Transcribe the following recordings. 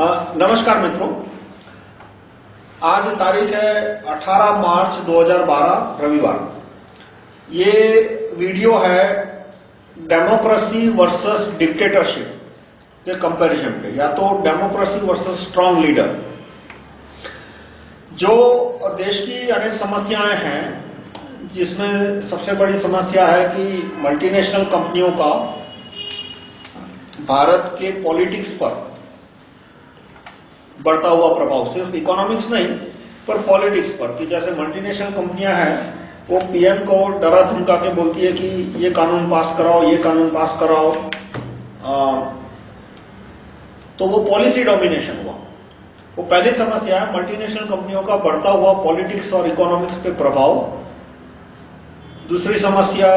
नमस्कार मित्रों। आज तारीख है 18 मार्च 2012 रविवार। ये वीडियो है डेमोक्रेसी वर्सेस डिक्टेटरशिप के कंपैरिजन पे, या तो डेमोक्रेसी वर्सेस स्ट्रांग लीडर। जो देश की अनेक समस्याएँ हैं, जिसमें सबसे बड़ी समस्या है कि मल्टीनेशनल कंपनियों का, भारत के पॉलिटिक्स पर बढ़ता हुआ प्रभाव सिर्फ़ इकोनॉमिक्स नहीं पर पॉलिटिक्स पर कि जैसे मल्टीनेशनल कंपनियाँ हैं वो पीएम को डरा धमका के बोलती है कि ये कानून पास कराओ ये कानून पास कराओ। आ, तो वो पॉलिसी डोमिनेशन हुआ। वो पहली समस्या है मल्टीनेशनल कंपनियों का बढ़ता हुआ पॉलिटिक्स और इकोनॉमिक्स पे प्रभाव। दूसरी समस्या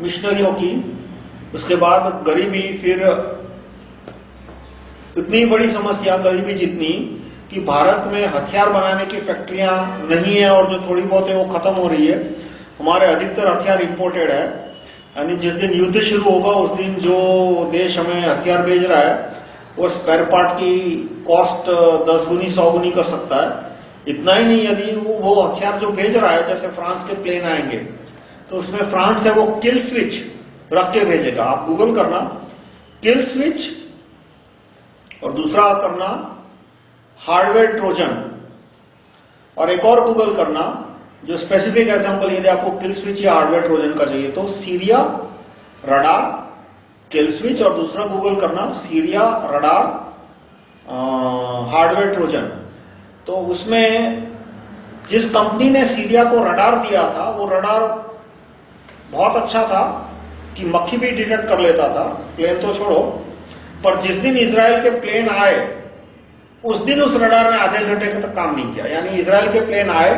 मिशनरियों की उसके बाद गरीबी फिर इतनी बड़ी समस्या गरीबी जितनी कि भारत में हथियार बनाने की फैक्ट्रियाँ नहीं है और जो थोड़ी बहुत है वो खत्म हो रही है। हमारे अधिकतर हथियार इंपोर्टेड है। यानी जिस दिन युद्ध शुरू होगा उस दिन जो देश हमें हथियार भेज रहा है वो स्पेयर पार्ट की कॉस्ट दस गुनी सौ गुनी कर सकता है। इतना ही नहीं यदि वो, वो हथियार जो भेज रहा है जैसे फ्रांस के प्लेन आएँगे तो उसमें फ्रांस है वो किल स्विच रख के भेजेगा। आप गूगल करना किल स्विच और दूसरा करना हार्डवेयर ट्रोजन। और एक और गूगल करना, जो स्पेसिफिक एग्जांपल यदि आपको किल स्विच या हार्डवेयर ट्रोजन का चाहिए तो सीरिया रडार किल स्विच और दूसरा गूगल करना सीरिया रडार हार्डवेयर ट्रोजन। तो उसमें जिस कंपनी ने सीरिया को रडार दिया था, वो रडार बहुत अच्छा था कि मक्खी भी डिटेक्ट कर लेता था। प्लेन तो छोड़ो पर जिस दिन इसराइल के प्लेन आए, उस दिन उस रडार ने आधे घंटे तक काम नहीं किया। यानी इसराइल के प्लेन आए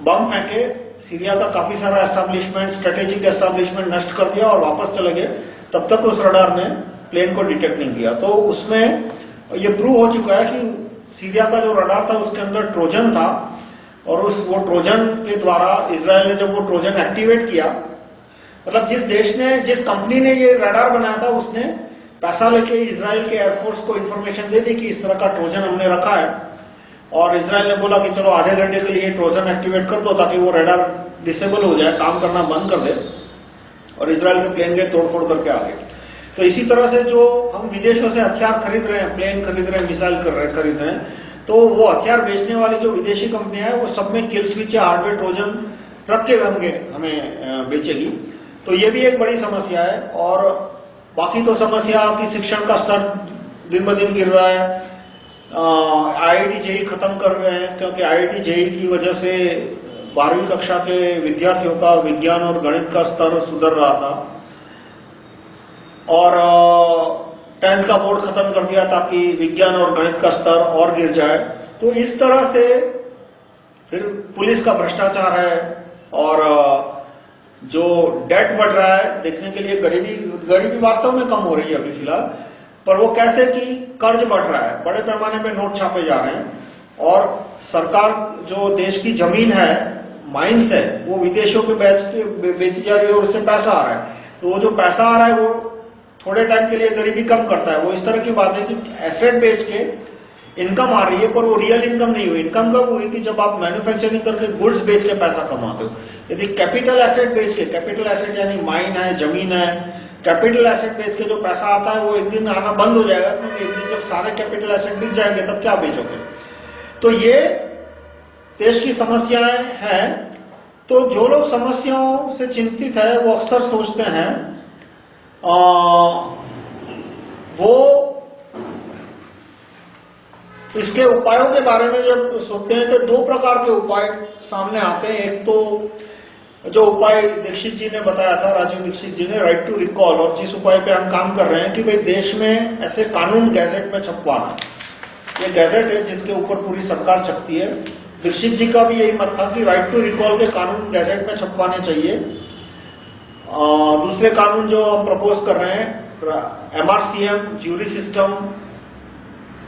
बम फेंके, सीरिया का काफ़ी सारा एस्टेब्लिशमेंट स्ट्रेटेजिक एस्टेब्लिशमेंट नष्ट कर दिया और वापस चले गए। तब तक उस रडार ने प्लेन को डिटेक्ट नहीं किया। तो उसमें ये प्रूव हो चुका है कि सीरिया का जो रडार था, उसके अंदर ट्रोजन था और उस वो ट्रोजन के द्वारा इसराइल ने जब वो ट्रोजन एक्टिवेट किया मतलब जिस देश ने, जिस कंपनी ने ये रडार बनाया था, उसने पैसा लेके इसराइल के एयरफोर्स को इन्फॉर्मेशन दे दी कि इस तरह का ट्रोजन हमने रखा है। और इसराइल ने बोला कि चलो आधे घंटे के लिए ट्रोजन एक्टिवेट कर दो ताकि वो रडार डिसेबल हो जाए, काम करना बंद कर दे और इसराइल के प्लेन के तोड़फोड़ करके आ गए तो इसी तरह से जो हम विदेशों से हथियार खरीद रहे हैं प्लेन खरीद रहे हैं मिसाइल कर रहे खरीद रहे हैं तो वो हथियार बेचने वाली जो विदेशी कंपनियाँ हैं, वो सब में किल स्विच या हार्डवेयर ट्रोजन रख के हमें बेचेगी। तो ये भी एक बड़ी समस्या है और बाकी तो समस्या आपकी शिक्षण का स्तर दिन ब दिन गिर रहा है। आईआईटी जेई खत्म कर रहे हैं क्योंकि आईआईटी जेई की वजह से बारहवीं कक्षा के विद्यार्थियों का विज्ञान और गणित का स्तर सुधर रहा था। और टेंथ का बोर्ड खत्म कर दिया ताकि विज्ञान और गणित का स्तर और गिर जाए। तो इस तरह से फिर पुलिस का भ्रष्टाचार है और जो डेट बढ़ रहा है, देखने के लिए गरीबी गरीबी वास्तव में कम हो रही है अभी फ़िलहाल, पर वो कैसे कि कर्ज बढ़ रहा है, बड़े पैमाने पे नोट छापे जा रहे हैं, और सरकार जो देश की ज़मीन है माइंस है, वो विदेशों के बेच, बेची जा रही है और उससे पैसा आ रहा है। तो वो जो पैसा आ रहा है, वो थोड़े टाइम के लिए गरीबी कम करता है। वो इस तरह की बात है कि एसेट बेच के इनकम आ रही है पर वो रियल इनकम नहीं हुई। इनकम कब हुई कि जब आप मैन्युफैक्चरिंग करके गुड्स बेच के पैसा कमाते हो? यदि कैपिटल एसेट बेच के कैपिटल एसेट यानी माइन है ज़मीन है कैपिटल एसेट बेच के जो पैसा आता है वो एक दिन आना बंद हो जाएगा क्योंकि एक दिन जब सारे कैपिटल एसेट बिक जाएँगे तब क्या बेचोगे? तो ये देश की समस्याएँ हैं। तो जो लोग समस्याओं से चिंतित है वो अक्सर सोचते हैं आ, वो इसके उपायों के बारे में जब सोचते हैं तो दो प्रकार के उपाय सामने आते हैं। एक तो जो उपाय दीक्षित जी ने बताया था, राजीव दीक्षित जी ने राइट टू रिकॉल और जिस उपाय पे हम काम कर रहे हैं कि भाई देश में ऐसे कानून गैजेट में छपवाना। ये गैजेट है जिसके ऊपर पूरी सरकार छपती है। दीक्षित जी का भी यही मत था कि राइट टू रिकॉल के कानून गैजेट में छपवाने चाहिए। दूसरे कानून जो हम प्रपोज कर रहे हैं, एमआरसीएम ज्यूरी सिस्टम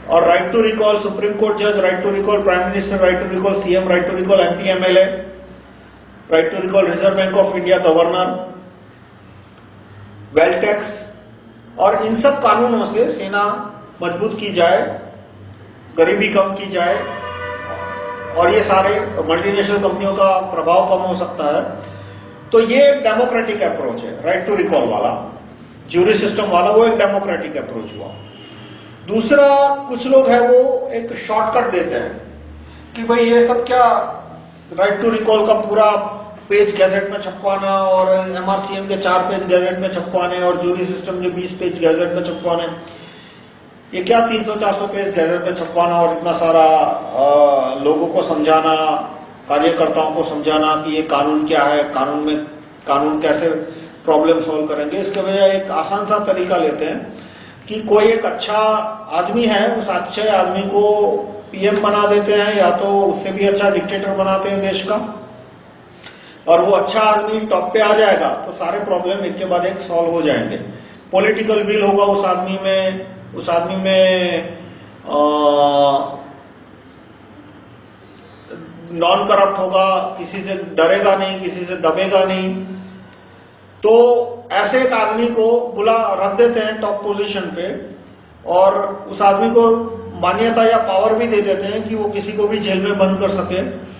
और right to recall supreme court जज right to recall prime minister right to recall CM right to recall MP MLA right to recall reserve bank of India governor wealth tax और इन सब कानूनों से सेना मज़बूत की जाए, गरीबी कम की जाए, और ये सारे मल्टीनेशनल कंपनियों का प्रभाव कम हो सकता है। तो ये डेमोक्रेटिक अप्रोच है राइट टू रिकॉल वाला ज्यूरी सिस्टम वाला, वो एक डेमोक्रेटिक अप्रोच हुआ। दूसरा कुछ लोग है वो एक शॉर्टकट देते हैं कि भाई ये सब क्या राइट टू रिकॉल का पूरा पेज गैजेट में छपवाना और एमआरसीएम के चार पेज गैजेट में छपवाने और जूरी सिस्टम के 20 पेज गैजेट में छपवाने। ये क्या 300-400 पेज गैजेट में छपवाना और इतना सारा आ, लोगों को समझाना कार्यकर्ताओं को समझाना कि ये कानून क्या है कानून में कानून कैसे प्रॉब्लम सॉल्व करेंगे। इसके वजह एक आसान सा तरीका लेते हैं। कि कोई एक अच्छा आदमी है, उस अच्छे आदमी को पीएम बना देते हैं, या तो उससे भी अच्छा डिक्टेटर बनाते हैं देश का। और वो अच्छा आदमी टॉप पे आ जाएगा तो सारे प्रॉब्लम एक के बाद एक सॉल्व हो जाएँगे। पॉलिटिकल विल होगा उस आदमी में, उस आदमी में नॉन करप्ट होगा, किसी से डरेगा नहीं, किसी से दबेगा नहीं। तो ऐसे एक आदमी को बुला रख देते हैं टॉप पोजीशन पे और उस आदमी को मान्यता या पावर भी दे देते हैं कि वो किसी को भी जेल में बंद कर सके।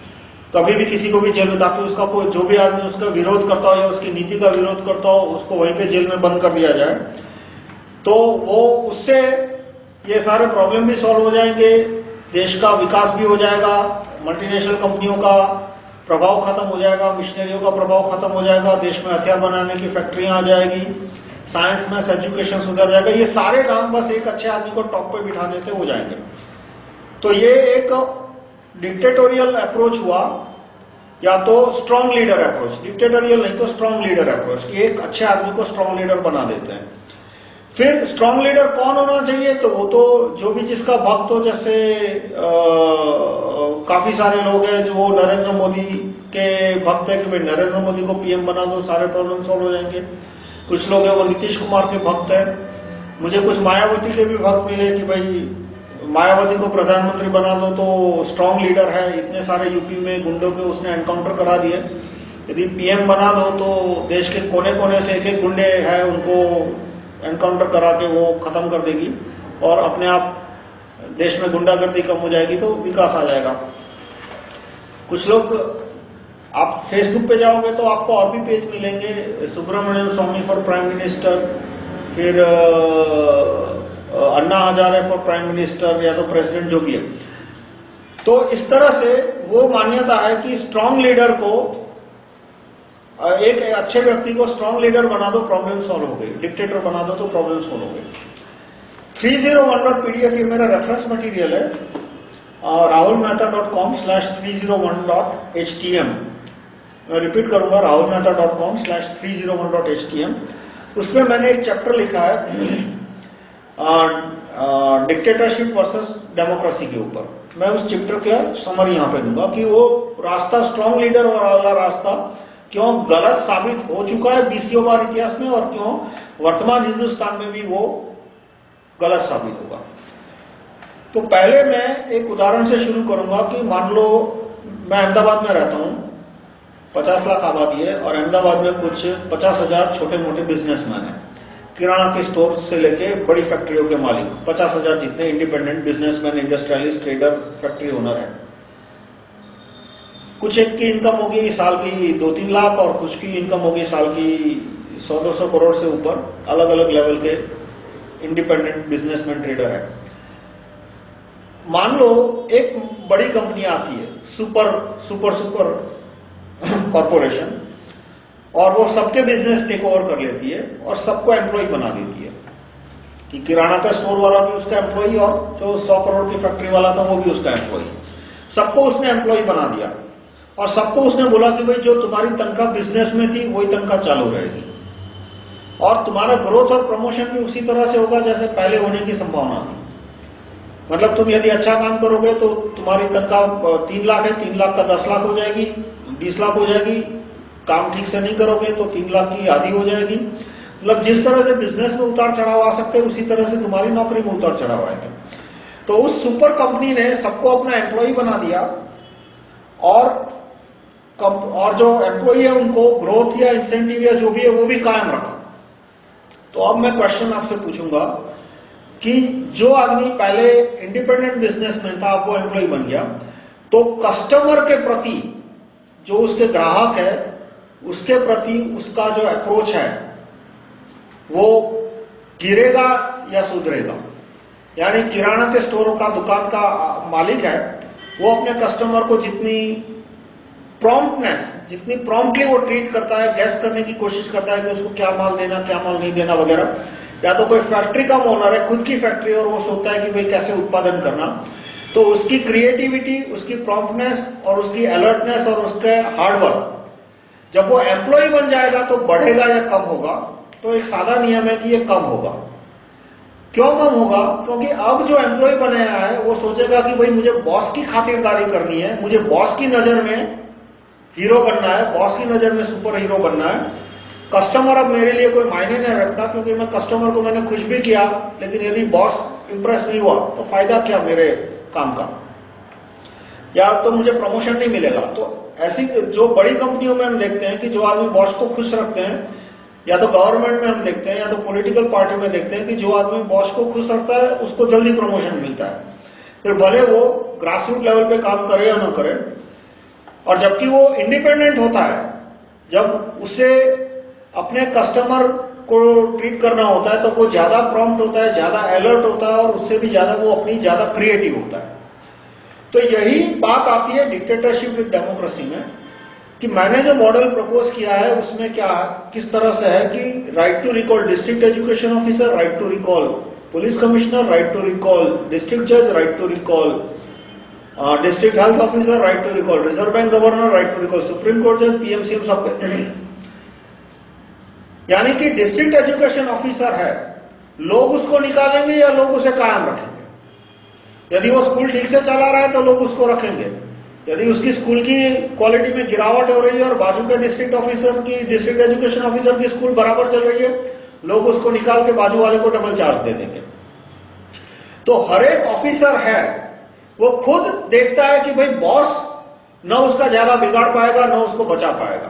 कभी भी किसी को भी जेल में, ताकि उसका कोई जो भी आदमी उसका विरोध करता हो या उसकी नीति का विरोध करता हो, उसको वहीं पे जेल में बंद कर दिया जाए। तो वो उससे ये सारे प्रॉब्लम भी सॉल्व हो जाएँगे, देश का विकास भी हो जाएगा मल्टीनेशनल कंपनियों का प्रभाव खत्म हो जाएगा मिशनरियों का प्रभाव खत्म हो जाएगा, देश में हथियार बनाने की फैक्ट्रियाँ आ जाएगी साइंस में एजुकेशन सुधर जाएगा, ये सारे काम बस एक अच्छे आदमी को टॉप पे बिठाने से हो जाएँगे। तो ये एक डिक्टेटोरियल अप्रोच हुआ, या तो स्ट्रॉन्ग लीडर अप्रोच डिक्टेटोरियल नहीं तो स्ट्रॉन्ग लीडर अप्रोच एक अच्छे आदमी को स्ट्रॉन्ग लीडर बना देते हैं। फिर स्ट्रॉन्ग लीडर कौन होना चाहिए? तो वो तो जो भी जिसका भक्त हो जैसे आ, काफ़ी सारे लोग हैं जो नरेंद्र मोदी के भक्त है कि भाई नरेंद्र मोदी को पीएम बना दो सारे प्रॉब्लम सॉल्व हो जाएँगे। कुछ लोग हैं वो नीतीश कुमार के भक्त है। मुझे कुछ मायावती के भी भक्त मिले कि भाई मायावती को प्रधानमंत्री बना दो तो स्ट्रॉन्ग लीडर है। इतने सारे यूपी में गुंडों के उसने एनकाउंटर करा दिए। यदि पीएम बना दो तो देश के कोने कोने से एक एक गुंडे हैं उनको एनकाउंटर करा के वो खत्म कर देगी और अपने आप देश में गुंडागर्दी कम हो जाएगी तो विकास आ जाएगा। कुछ लोग, आप फेसबुक पे जाओगे तो आपको और भी पेज मिलेंगे, Subramaniam Swamy for prime minister फिर Anna Hazare for prime minister या तो प्रेसिडेंट जो भी है। तो इस तरह से वो मान्यता है कि स्ट्रांग लीडर को एक अच्छे व्यक्ति को स्ट्रांग लीडर बना दो प्रॉब्लम सॉल्व हो गई। डिक्टेटर बना दो तो प्रॉब्लम सॉल्व हो गई। 301.pdf ये मेरा रेफरेंस मटेरियल है। rahulmehta.com slash 301.htm मैं रिपीट करूँगा rahulmehta.com slash 301.htm उसमें मैंने एक चैप्टर लिखा है डिक्टेटरशिप वर्सेस डेमोक्रेसी के ऊपर। मैं उस चैप्टर का समर यहाँ पे दूँगा कि वो रास्ता स्ट्रांग लीडर और वाला रास्ता क्यों गलत साबित हो चुका है बीसियों बार इतिहास में और क्यों वर्तमान हिंदुस्तान में भी वो गलत साबित होगा? तो पहले मैं एक उदाहरण से शुरू करूँगा कि मान लो मैं अहमदाबाद में रहता हूँ, पचास लाख आबादी है और अहमदाबाद में कुछ पचास हज़ार छोटे मोटे बिजनेसमैन हैं। किराना के स्टोर से लेके बड़ी फैक्ट्रियों के मालिक, पचास हज़ार जितने independent businessman industrialist trader factory owner है। कुछ एक की इनकम होगी साल की दो तीन लाख और कुछ की इनकम होगी साल की सौ दो सौ करोड़ से ऊपर। अलग अलग लेवल के इंडिपेंडेंट बिजनेसमैन ट्रेडर है। मान लो एक बड़ी कंपनी आती है सुपर सुपर सुपर कॉरपोरेशन और वो सबके बिज़नेस टेक ओवर कर लेती है और सबको एम्प्लॉय बना देती है। कि किराना का स्टोर वाला भी उसका एम्प्लॉय और जो सौ करोड़ की फैक्ट्री वाला था वो भी उसका एम्प्लॉय सबको उसने एम्प्लॉय बना दिया। और सबको उसने बोला कि भाई जो तुम्हारी तनख्वाह बिज़नेस में थी, वही तनख्वाह चालू रहेगी। और तुम्हारा ग्रोथ और प्रमोशन भी उसी तरह से होगा जैसे पहले होने की संभावना थी। मतलब तुम यदि अच्छा काम करोगे तो तुम्हारी तनख्वाह तीन लाख है, तीन लाख का दस लाख हो जाएगी, बीस लाख हो जाएगी। काम ठीक से नहीं करोगे तो तीन लाख की आधी हो जाएगी। मतलब जिस तरह से बिज़नेस में उतार चढ़ाव आ सकते हैं, उसी तरह से तुम्हारी नौकरी में उतार चढ़ाव आएगा। तो उस सुपर कंपनी ने सबको अपना एम्प्लॉय बना दिया और और जो एम्प्लॉई है, उनको ग्रोथ या इंसेंटिव या जो भी है, वो भी कायम रखा। तो अब मैं क्वेश्चन आपसे पूछूँगा कि जो आदमी पहले इंडिपेंडेंट बिज़नेस बिजनेसमैन था वो एम्प्लॉय बन गया तो कस्टमर के प्रति जो उसके ग्राहक है, उसके प्रति उसका जो अप्रोच है, वो गिरेगा या सुधरेगा? यानी किराना के स्टोर का, दुकान का मालिक है, वो अपने कस्टमर को जितनी प्रॉम्प्टनेस जितनी प्रॉम्प्टली वो ट्रीट करता है गैस करने की कोशिश करता है कि उसको क्या माल देना, क्या माल नहीं देना वगैरह। या तो कोई फैक्ट्री का ओनर है, खुद की फैक्ट्री और वो सोचता है कि भाई कैसे उत्पादन करना। तो उसकी क्रिएटिविटी उसकी प्रॉम्प्टनेस और उसकी अलर्टनेस और उसके हार्डवर्क जब वो एम्प्लॉय बन जाएगा तो बढ़ेगा या कम होगा तो एक सादा नियम है कि ये कम होगा। क्यों कम होगा? क्योंकि अब जो एम्प्लॉय बनाया है, वो सोचेगा कि भाई मुझे बॉस की खातिरदारी करनी है, मुझे बॉस की नज़र में हीरो बनना है, बॉस की नज़र में सुपर हीरो बनना है। कस्टमर अब मेरे लिए कोई मायने नहीं रखता, क्योंकि मैं कस्टमर को मैंने खुश भी किया, लेकिन यदि बॉस इंप्रेस नहीं हुआ तो फ़ायदा क्या मेरे काम का? या तो मुझे प्रमोशन नहीं मिलेगा। तो ऐसी जो बड़ी कंपनियों में हम देखते हैं कि जो आदमी बॉस को खुश रखते हैं, या तो गवर्नमेंट में हम देखते हैं, या तो पॉलिटिकल पार्टी में देखते हैं कि जो आदमी बॉस को खुश रखता है, उसको जल्दी प्रमोशन मिलता है। फिर भले वो ग्रासरूट लेवल पे काम करे या ना करे और जबकि वो इंडिपेंडेंट होता है, जब उसे अपने कस्टमर को ट्रीट करना होता है तो वो ज़्यादा प्रॉम्प्ट होता है, ज़्यादा अलर्ट होता है और उससे भी ज़्यादा वो अपनी ज़्यादा क्रिएटिव होता है। तो यही बात आती है डिक्टेटरशिप विद डेमोक्रेसी में कि मैंने जो मॉडल प्रपोज किया है, उसमें क्या, किस तरह से है कि right to recall district education officer right to recall police commissioner right to recall district जज right to recall district health officer right to recall reserve bank governor right to recall supreme court जज PMCM सब यानी कि district education officer है। लोग उसको निकालेंगे या लोग उसे कायम रखेंगे? यदि वो स्कूल ठीक से चला रहा है तो लोग उसको रखेंगे। यदि उसकी स्कूल की क्वालिटी में गिरावट हो रही है और बाजू के डिस्ट्रिक्ट ऑफिसर की डिस्ट्रिक्ट एजुकेशन ऑफिसर की स्कूल बराबर चल रही है, लोग उसको निकाल के बाजू वाले को डबल चार्ज दे देंगे। तो हर एक ऑफिसर है वो खुद देखता है कि भाई बॉस न उसका ज़्यादा बिगाड़ पाएगा, न उसको बचा पाएगा।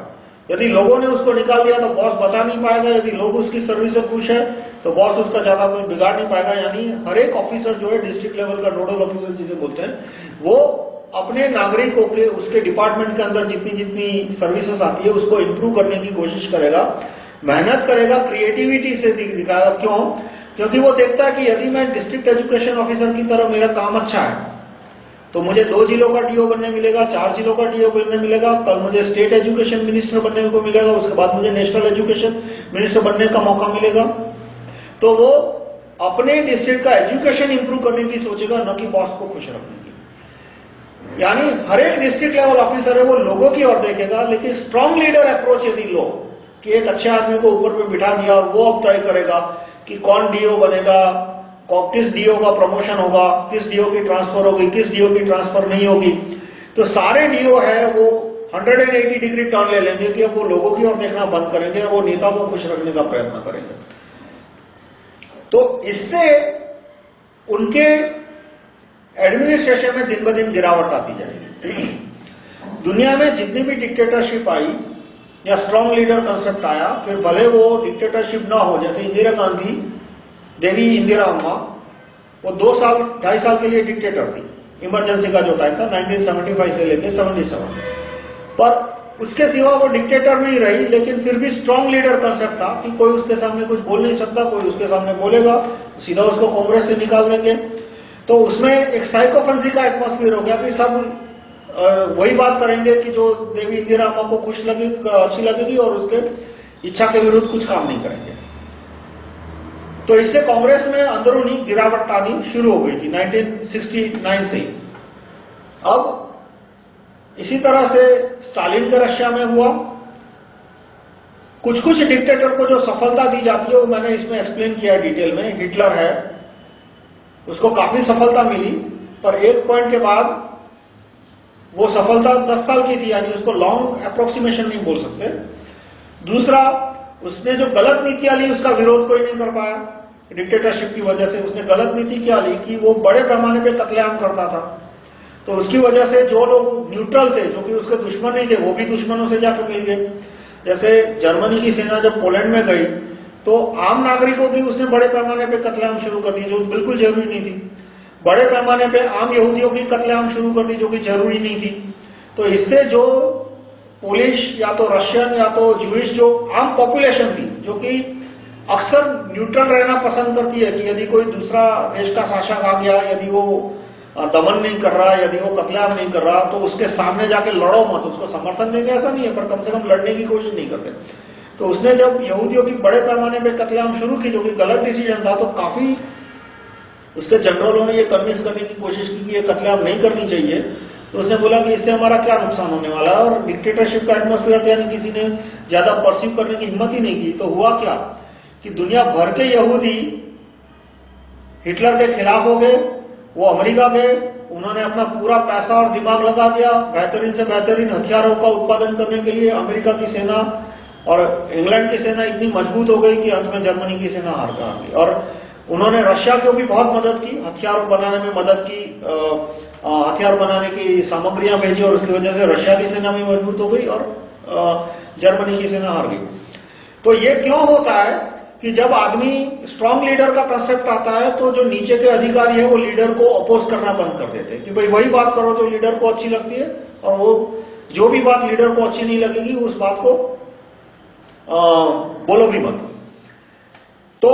यदि लोगों ने उसको निकाल दिया तो बॉस बचा नहीं पाएगा, यदि लोग उसकी सर्विस से खुश है तो बॉस उसका ज़्यादा कोई बिगाड़ नहीं पाएगा। यानी हर एक ऑफिसर जो है डिस्ट्रिक्ट लेवल का नोडल ऑफिसर जिसे बोलते हैं, वो अपने नागरिकों के उसके डिपार्टमेंट के अंदर जितनी जितनी सर्विसेज़ आती है, उसको इंप्रूव करने की कोशिश करेगा, मेहनत करेगा क्रिएटिविटी से दिखाएगा। क्यों? क्योंकि वो देखता है कि यदि मैं डिस्ट्रिक्ट एजुकेशन ऑफिसर की तरह मेरा काम अच्छा है तो मुझे दो जिलों का डीओ बनने मिलेगा, चार जिलों का डीओ बनने मिलेगा, कल मुझे स्टेट एजुकेशन मिनिस्टर बनने को मिलेगा, उसके बाद मुझे नेशनल एजुकेशन मिनिस्टर बनने का मौका मिलेगा। तो वो अपने डिस्ट्रिक्ट का एजुकेशन इंप्रूव करने की सोचेगा, न कि बॉस को खुश रखने की। यानी हर एक डिस्ट्रिक्ट लेवल ऑफिसर है, वो लोगों की ओर देखेगा, लेकिन स्ट्रांग लीडर अप्रोच यदि लो, कि एक अच्छे आदमी को ऊपर में बिठा दिया और वो अब तय करेगा कि कौन डीओ बनेगा किस डीओ का प्रमोशन होगा? किस डीओ की ट्रांसफ़र होगी? किस डीओ की ट्रांसफ़र नहीं होगी? तो सारे डीओ है, वो 180 डिग्री टर्न ले लेंगे कि अब वो लोगों की ओर देखना बंद करेंगे और वो नेता को खुश रखने का प्रयत्न करेंगे। तो इससे उनके एडमिनिस्ट्रेशन में दिन ब दिन गिरावट आती जाएगी। दुनिया में जितनी भी डिक्टेटरशिप आई या स्ट्रॉन्ग लीडर कंसेप्ट आया, फिर भले वो डिक्टेटरशिप ना हो, जैसे इंदिरा गांधी देवी इंदिरा अम्मा वो दो साल, ढाई साल के लिए डिक्टेटर थी। इमरजेंसी का जो टाइम था 1975 से लेकर 77 पर उसके सिवा वो डिक्टेटर नहीं रही, लेकिन फिर भी स्ट्रांग लीडर कंसेप्ट था, कि कोई उसके सामने कुछ बोल नहीं सकता, कोई उसके सामने बोलेगा, सीधा उसको कांग्रेस से निकाल देंगे। तो उसमें एक साइकोफेंसी का एटमोस्फियर हो गया कि सब वही बात करेंगे कि जो देवी, इंदिरा अम्मा को खुश लगे, अच्छी लगेगी और उसके इच्छा के विरुद्ध कुछ काम नहीं करेंगे। तो इससे कांग्रेस में अंदरूनी गिरावट आनी शुरू हो गई थी 1969 से अब इसी तरह से स्टालिन के रशिया में हुआ। कुछ कुछ डिक्टेटर को जो सफलता दी जाती है, वो मैंने इसमें एक्सप्लेन किया डिटेल में। हिटलर है, उसको काफ़ी सफलता मिली, पर एक पॉइंट के बाद वो सफलता 10 साल की थी, यानी उसको लॉन्ग अप्रोक्सीमेशन नहीं बोल सकते। दूसरा उसने जो गलत नीतियाँ ली, उसका विरोध कोई नहीं कर पाया। डिक्टेटरशिप की वजह से उसने गलत नीति क्या ली कि वो बड़े पैमाने पे कतलेआम करता था। तो उसकी वजह से जो लोग न्यूट्रल थे, जो कि उसके दुश्मन नहीं थे, वो भी दुश्मनों से जाकर मिल गए जैसे जर्मनी की सेना जब पोलैंड में गई तो आम नागरिकों की उसने बड़े पैमाने पे कत्लेआम शुरू कर दी, जो बिल्कुल ज़रूरी नहीं थी। बड़े पैमाने पे आम यहूदियों की कत्लेआम शुरू कर दी, जो कि ज़रूरी नहीं थी। तो इससे जो पोलिश या तो रशियन या तो जूश जो आम पॉपुलेशन थी, जो कि अक्सर न्यूट्रल रहना पसंद करती है कि यदि कोई दूसरा देश का शासक आ गया, यदि वो दमन नहीं कर रहा, यदि वो कत्लेआम नहीं कर रहा तो उसके सामने जाके लड़ो मत, उसको समर्थन देंगे, ऐसा नहीं है, पर कम से कम लड़ने की कोशिश नहीं करते। तो उसने जब यहूदियों की बड़े पैमाने पे कत्लेआम शुरू की, जो कि गलत डिसीज़न था तो काफ़ी उसके जनरलों ने ये कन्विंस करने की कोशिश की कि ये कत्लेआम नहीं करनी चाहिए। तो उसने बोला कि इससे हमारा क्या नुकसान होने वाला है? और डिक्टेटरशिप का एटमोस्फियर यानी किसी ने ज़्यादा परसीव करने की हिम्मत ही नहीं की। तो हुआ क्या? कि दुनिया भर के यहूदी हिटलर के खिलाफ हो गए, वो अमेरिका गए, उन्होंने अपना पूरा पैसा और दिमाग लगा दिया बेहतरीन से बेहतरीन हथियारों का उत्पादन करने के लिए। अमेरिका की सेना और इंग्लैंड की सेना इतनी मज़बूत हो गई कि अंत में जर्मनी की सेना हार गई और उन्होंने रशिया को भी बहुत मदद की, हथियार बनाने में मदद की हथियार बनाने की सामग्रियाँ भेजी और उसकी वजह से रशिया की सेना भी मज़बूत हो गई और जर्मनी की सेना हार गई। तो ये क्यों होता है कि जब आदमी स्ट्रांग लीडर का कंसेप्ट आता है तो जो नीचे के अधिकारी है वो लीडर को अपोज करना बंद कर देते हैं कि भाई वही बात करो जो लीडर को अच्छी लगती है और वो जो भी बात लीडर को अच्छी नहीं लगेगी उस बात को आ, बोलो भी मत। तो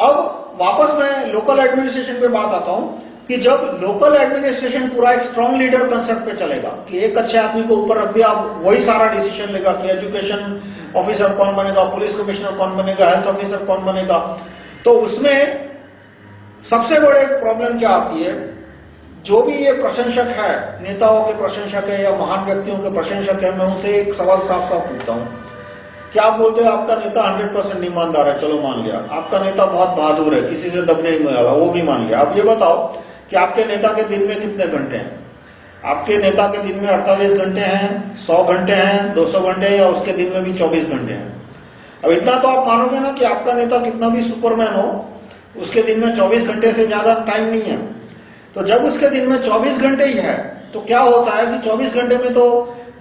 अब वापस मैं लोकल एडमिनिस्ट्रेशन पे बात आता हूँ। कि जब लोकल एडमिनिस्ट्रेशन पूरा एक स्ट्रांग लीडर कंसेप्ट पे चलेगा, कि एक अच्छे आदमी को ऊपर रख दिया वही सारा डिसीज़न लेगा कि एजुकेशन ऑफिसर कौन बनेगा पुलिस कमिश्नर कौन बनेगा हेल्थ ऑफिसर कौन बनेगा। तो उसमें सबसे बड़े प्रॉब्लम क्या आती है? जो भी ये प्रशंसक है, नेताओं के प्रशंसक है या महान व्यक्तियों के प्रशंसक है, मैं उनसे एक सवाल साफ़ साफ़ पूछता हूँ। क्या आप बोलते हो आपका नेता 100 परसेंट ईमानदार है? चलो मान लिया। आपका नेता बहुत बहादुर है, किसी से दबने नहीं वाला वो भी मान लिया। आप ये बताओ कि आपके नेता के दिन में कितने घंटे हैं? आपके नेता के दिन में 48 घंटे हैं 100 घंटे हैं 200 घंटे या उसके दिन में भी 24 घंटे हैं? अब इतना तो आप मानोगे ना कि आपका नेता कितना भी सुपरमैन हो, उसके दिन में 24 घंटे से ज़्यादा टाइम नहीं है। तो जब उसके दिन में 24 घंटे ही है तो क्या होता है कि 24 घंटे में तो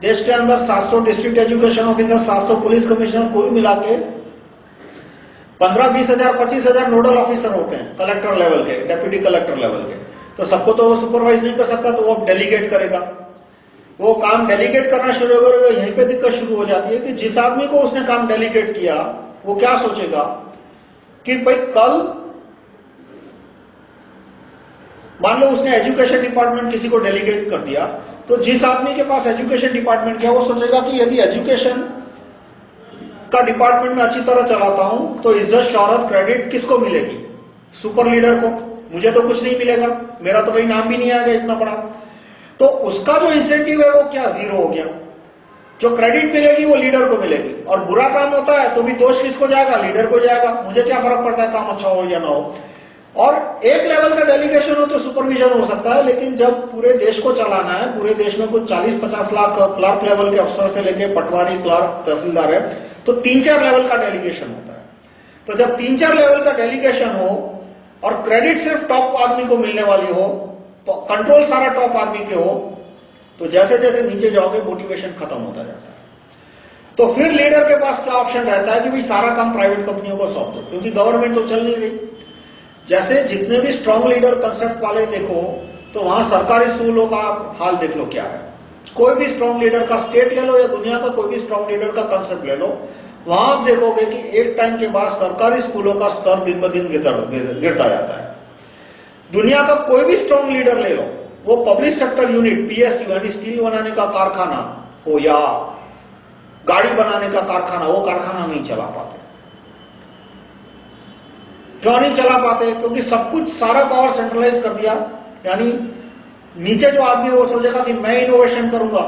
देश के अंदर 700 district education officer 700 police commissioner कोई मिला के पंद्रह, बीस हज़ार, पच्चीस हज़ार नोडल ऑफिसर होते हैं कलेक्टर लेवल के डेप्यूटी कलेक्टर लेवल के। तो सबको तो वो सुपरवाइज नहीं कर सकता तो वो डेलीगेट करेगा। वो काम डेलीगेट करना शुरू करेगा यहीं पे दिक्कत शुरू हो जाती है कि जिस आदमी को उसने काम डेलीगेट किया, वो क्या सोचेगा कि भाई कल मान लो उसने एजुकेशन डिपार्टमेंट किसी को डेलीगेट कर दिया तो जिस आदमी के पास एजुकेशन डिपार्टमेंट क्या, वो सोचेगा कि यदि एजुकेशन का डिपार्टमेंट में अच्छी तरह चलाता हूँ तो इज़्ज़त, शौहरत क्रेडिट किसको मिलेगी? सुपर लीडर को। मुझे तो कुछ नहीं मिलेगा, मेरा तो कहीं नाम भी नहीं आएगा इतना बड़ा। तो उसका जो इंसेंटिव है वो क्या? ज़ीरो हो गया। जो क्रेडिट मिलेगी वो लीडर को मिलेगी। और बुरा काम होता है तो भी दोष किसको जाएगा? लीडर को जाएगा। मुझे क्या फ़र्क पड़ता है काम अच्छा हो या ना हो? और एक लेवल का डेलीगेशन हो तो सुपरविजन हो सकता है, लेकिन जब पूरे देश को चलाना है, पूरे देश में कुछ 40-50 लाख क्लर्क लेवल के अफसर से लेके पटवारी क्लर्क तहसीलदार है तो तीन चार लेवल का डेलीगेशन होता है। तो जब तीन चार लेवल का डेलीगेशन हो और क्रेडिट सिर्फ़ टॉप आदमी को मिलने वाली हो तो कंट्रोल सारा टॉप आदमी के हो तो जैसे जैसे नीचे जाओगे मोटिवेशन खत्म होता जाता है। तो फिर लीडर के पास क्या ऑप्शन रहता है कि भाई सारा काम प्राइवेट कंपनियों को सौंप दो, क्योंकि गवर्नमेंट तो चल नहीं रही। जैसे जितने भी स्ट्रॉन्ग लीडर कंसेप्ट वाले देखो तो वहाँ सरकारी स्कूलों का हाल देख लो क्या है। कोई भी स्ट्रॉन्ग लीडर का स्टेट ले लो या दुनिया का कोई भी स्ट्रॉन्ग लीडर का कंसेप्ट ले लो वहाँ आप देखोगे कि एक टाइम के बाद सरकारी स्कूलों का स्तर दिन ब दिन गिरता जाता है। दुनिया का कोई भी स्ट्रॉन्ग लीडर ले लो, वो पब्लिक सेक्टर यूनिट पीएसयू यानी स्टील बनाने का कारखाना, हो या गाड़ी बनाने का कारखाना, वो कारखाना नहीं चला पाते। क्यों नहीं चला पाते? क्योंकि सब कुछ सारा पावर सेंट्रलाइज कर दिया। यानी नीचे जो आदमी वो सोचेगा कि मैं इनोवेशन करूँगा।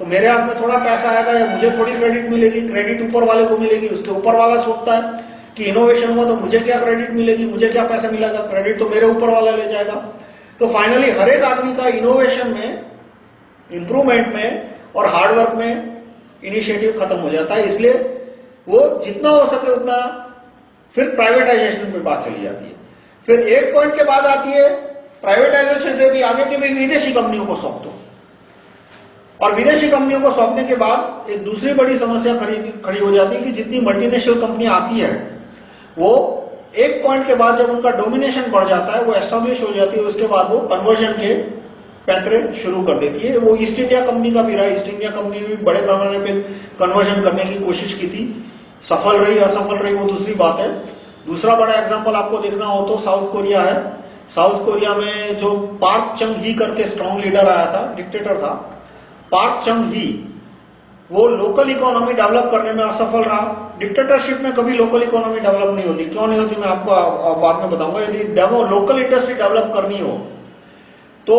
तो मेरे हाथ में थोड़ा पैसा आएगा या मुझे थोड़ी क्रेडिट मिलेगी क्रेडिट ऊपर वाले को मिलेगी, उसके ऊपर वाला सोचता है कि इनोवेशन हुआ तो मुझे क्या क्रेडिट मिलेगी, मुझे क्या पैसा मिलेगा क्रेडिट तो मेरे ऊपर वाला ले जाएगा। तो फाइनली हर एक आदमी का इनोवेशन में इंप्रूवमेंट में और हार्डवर्क में इनिशिएटिव खत्म हो जाता है। इसलिए वो जितना हो सके उतना फिर प्राइवेटाइजेशन में बात चली जाती है। फिर एक पॉइंट के बाद आती है प्राइवेटाइजेशन से भी आगे की भी विदेशी कंपनियों को सौंप दो और विदेशी कंपनियों को सौंपने के बाद एक दूसरी बड़ी समस्या खड़ी हो जाती है कि जितनी मल्टीनेशनल कंपनियाँ आती है, वो एक पॉइंट के बाद जब उनका डोमिनेशन बढ़ जाता है, वो एस्टेब्लिश हो जाती है, उसके बाद वो कन्वर्जन के पैतरे शुरू कर देती है। वो ईस्ट इंडिया कंपनी का भी रहा। ईस्ट इंडिया कंपनी ने भी बड़े पैमाने पर कन्वर्जन करने की कोशिश की थी। सफल रही, असफल रही, वो दूसरी बात है। दूसरा बड़ा एग्ज़ाम्पल आपको देखना हो तो साउथ कोरिया है। साउथ कोरिया में जो पार्क चंग ही करके स्ट्रॉन्ग लीडर आया था डिक्टेटर था पार्क चंग ही, वो लोकल इकोनॉमी डेवलप करने में असफल रहा। डिक्टेटरशिप में कभी लोकल इकोनॉमी डेवलप नहीं होती। क्यों नहीं होती? मैं आपको बाद में बताऊँगा। यदि लोकल इंडस्ट्री डेवलप करनी हो तो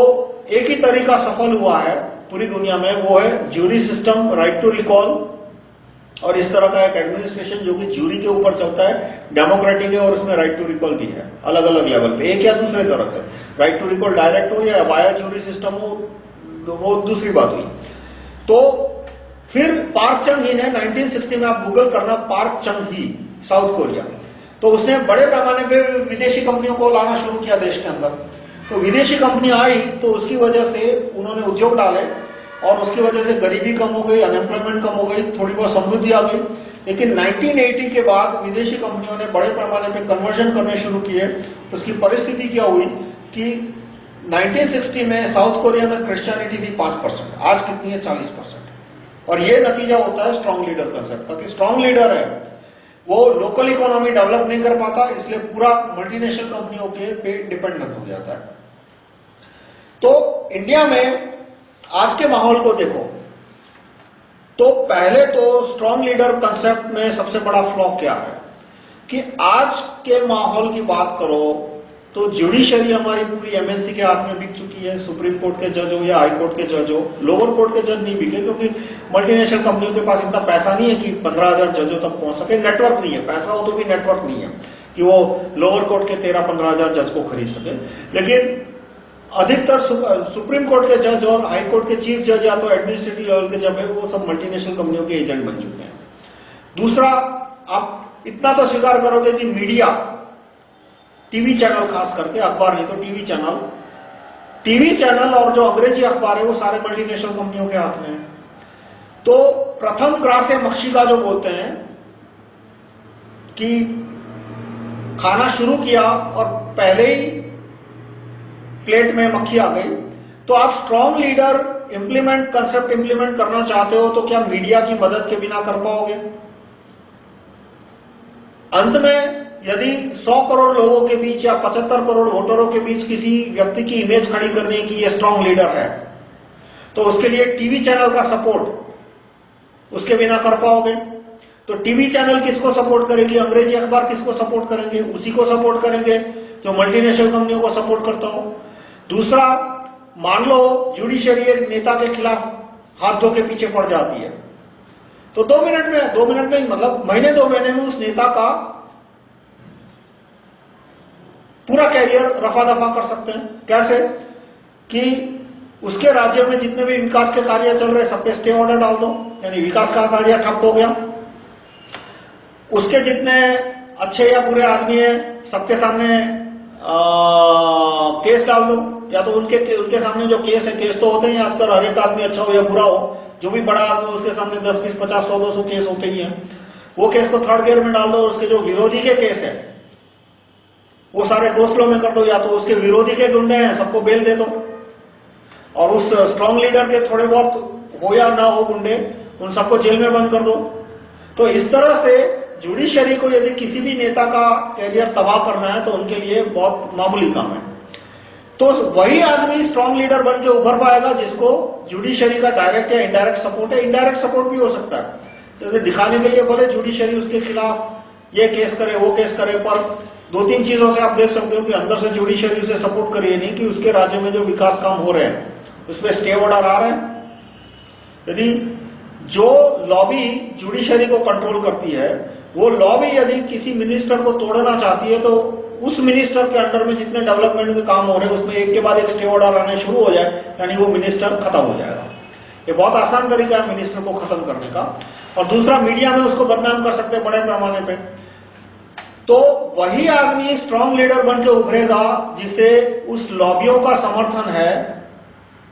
एक ही तरीका सफल हुआ है पूरी दुनिया में। वो है jury system right to recall और इस तरह का एक एडमिनिस्ट्रेशन जो कि ज्यूरी के ऊपर चलता है डेमोक्रेटिक है और उसमें राइट टू रिकॉल भी है अलग अलग लेवल पे, एक या दूसरे तरह से। राइट टू रिकॉल डायरेक्ट हो या वाया ज्यूरी सिस्टम हो वो दूसरी बात हुई। तो फिर पार्क चंग ही ने 1960 में आप गूगल करना पार्क चंग ही साउथ कोरिया तो उसने बड़े पैमाने पे विदेशी कंपनियों को लाना शुरू किया देश के अंदर। तो विदेशी कंपनी आई तो उसकी वजह से उन्होंने उद्योग डाले और उसकी वजह से गरीबी कम हो गई अनएम्प्लॉयमेंट कम हो गई, थोड़ी बहुत समृद्धि आ गई। लेकिन 1980 के बाद विदेशी कंपनियों ने बड़े पैमाने पे कन्वर्जन करने शुरू किए। उसकी परिस्थिति क्या हुई कि 1960 में साउथ कोरिया में क्रिश्चियनिटी थी 5 परसेंट, आज कितनी है? 40 परसेंट। और ये नतीजा होता है स्ट्रॉन्ग लीडर कंसेप्ट का कि स्ट्रॉन्ग लीडर है, वो लोकल इकोनॉमी डेवलप नहीं कर पाता, इसलिए पूरा मल्टीनेशनल कंपनियों के पे डिपेंडेंट हो जाता है। तो इंडिया में आज के माहौल को देखो तो पहले तो स्ट्रॉन्ग लीडर कंसेप्ट में सबसे बड़ा फ्लॉप क्या है? कि आज के माहौल की बात करो तो जुडिशरी हमारी पूरी एमएससी के हाथ में बिक चुकी है, सुप्रीम कोर्ट के जज हो या हाई कोर्ट के जज हो। लोअर कोर्ट के जज नहीं बिके क्योंकि मल्टीनेशनल कंपनियों के पास इतना पैसा नहीं है कि पंद्रह हज़ार जजों तक पहुँच सके। नेटवर्क नहीं है। पैसा हो तो भी नेटवर्क नहीं है कि वो लोअर कोर्ट के तेरह पंद्रह हज़ार जज को खरीद सके। लेकिन अधिकतर सुप्रीम कोर्ट के जज और हाई कोर्ट के चीफ जज या तो एडमिनिस्ट्रेटिव लेवल के जज है, वो सब मल्टीनेशनल कंपनियों के एजेंट बन चुके हैं। दूसरा, आप इतना तो स्वीकार करोगे कि मीडिया टीवी चैनल खास करके, अखबार नहीं तो टीवी चैनल। टीवी चैनल और जो अंग्रेज़ी अखबार है, वो सारे मल्टीनेशनल कंपनियों के हाथ में है। तो प्रथम ग्रास मक्षिका जो बोलते हैं कि खाना शुरू किया और पहले ही प्लेट में मक्खी आ गई। तो आप strong leader implement concept implement करना चाहते हो तो क्या मीडिया की मदद के बिना कर पाओगे? अंत में यदि 100 करोड़ लोगों के बीच या 75 करोड़ वोटरों के बीच किसी व्यक्ति की इमेज खड़ी करने की ये स्ट्रॉन्ग लीडर है तो उसके लिए टीवी चैनल का सपोर्ट उसके बिना कर पाओगे। तो टीवी चैनल किसको सपोर्ट करेगी? अंग्रेज़ी अखबार किसको सपोर्ट करेंगे? उसी को सपोर्ट करेंगे, जो मल्टीनेशनल कंपनियों को सपोर्ट करता हो। दूसरा, मान लो जुडिशरी एक नेता के खिलाफ हाथ के पीछे पड़ जाती है। तो दो मिनट में, दो मिनट में मतलब महीने दो महीने में उस नेता का पूरा कैरियर रफा दफ़ा कर सकते हैं। कैसे? कि उसके राज्य में जितने भी विकास के कार्य चल रहे सब पे स्टे ऑर्डर डाल दो। यानी विकास का कार्य ठप हो गया। उसके जितने अच्छे या बुरे आदमी हैं सबके सामने आ, केस डाल दो। या तो उनके उनके सामने जो केस है केस तो होते ही आजकल हर एक आदमी अच्छा हो या बुरा हो जो भी बड़ा आदमी उसके सामने 10 बीस पचास सौ दो सौ केस होते ही हैं। वो केस को थर्ड गियर में डाल दो और उसके जो विरोधी के केस है वो सारे गोस्लो में कर दो, या तो उसके विरोधी के गुंडे हैं, सबको बेल दे दो। और उस स्ट्रॉन्ग लीडर के थोड़े बहुत हो या ना हो गुंडे, उन सबको जेल में बंद कर दो। तो इस तरह से जुडिशरी को यदि किसी भी नेता का कैरियर तबाह करना है तो उनके लिए बहुत मामूली काम है। तो वही आदमी स्ट्रांग लीडर बन के उभर पाएगा, जिसको जुडिशरी का डायरेक्ट या इनडायरेक्ट सपोर्ट है इनडायरेक्ट सपोर्ट भी हो सकता है। जैसे दिखाने के लिए बोले जुडिशरी उसके खिलाफ ये केस करे, वो केस करे, पर दो तीन चीज़ों से आप देख सकते हो कि अंदर से जुडिशरी उसे सपोर्ट करिए, नहीं कि उसके राज्य में जो विकास काम हो रहे हैं। उसमें स्टे ऑर्डर आ रहे हैं। यदि जो लॉबी जुडिशरी को कंट्रोल करती है, वो लॉबी यदि किसी मिनिस्टर को तोड़ना चाहती है तो उस मिनिस्टर के अंडर में जितने डेवलपमेंट के काम हो रहे हैं, उसमें एक के बाद एक स्टे ऑर्डर आने शुरू हो जाए, यानी वो मिनिस्टर खत्म हो जाएगा। ये बहुत आसान तरीका है मिनिस्टर को खत्म करने का। और दूसरा मीडिया में उसको बदनाम कर सकते हैं बड़े पैमाने पे। तो वही आदमी स्ट्रांग लीडर बन के उभरेगा जिसे उस लॉबियों का समर्थन है,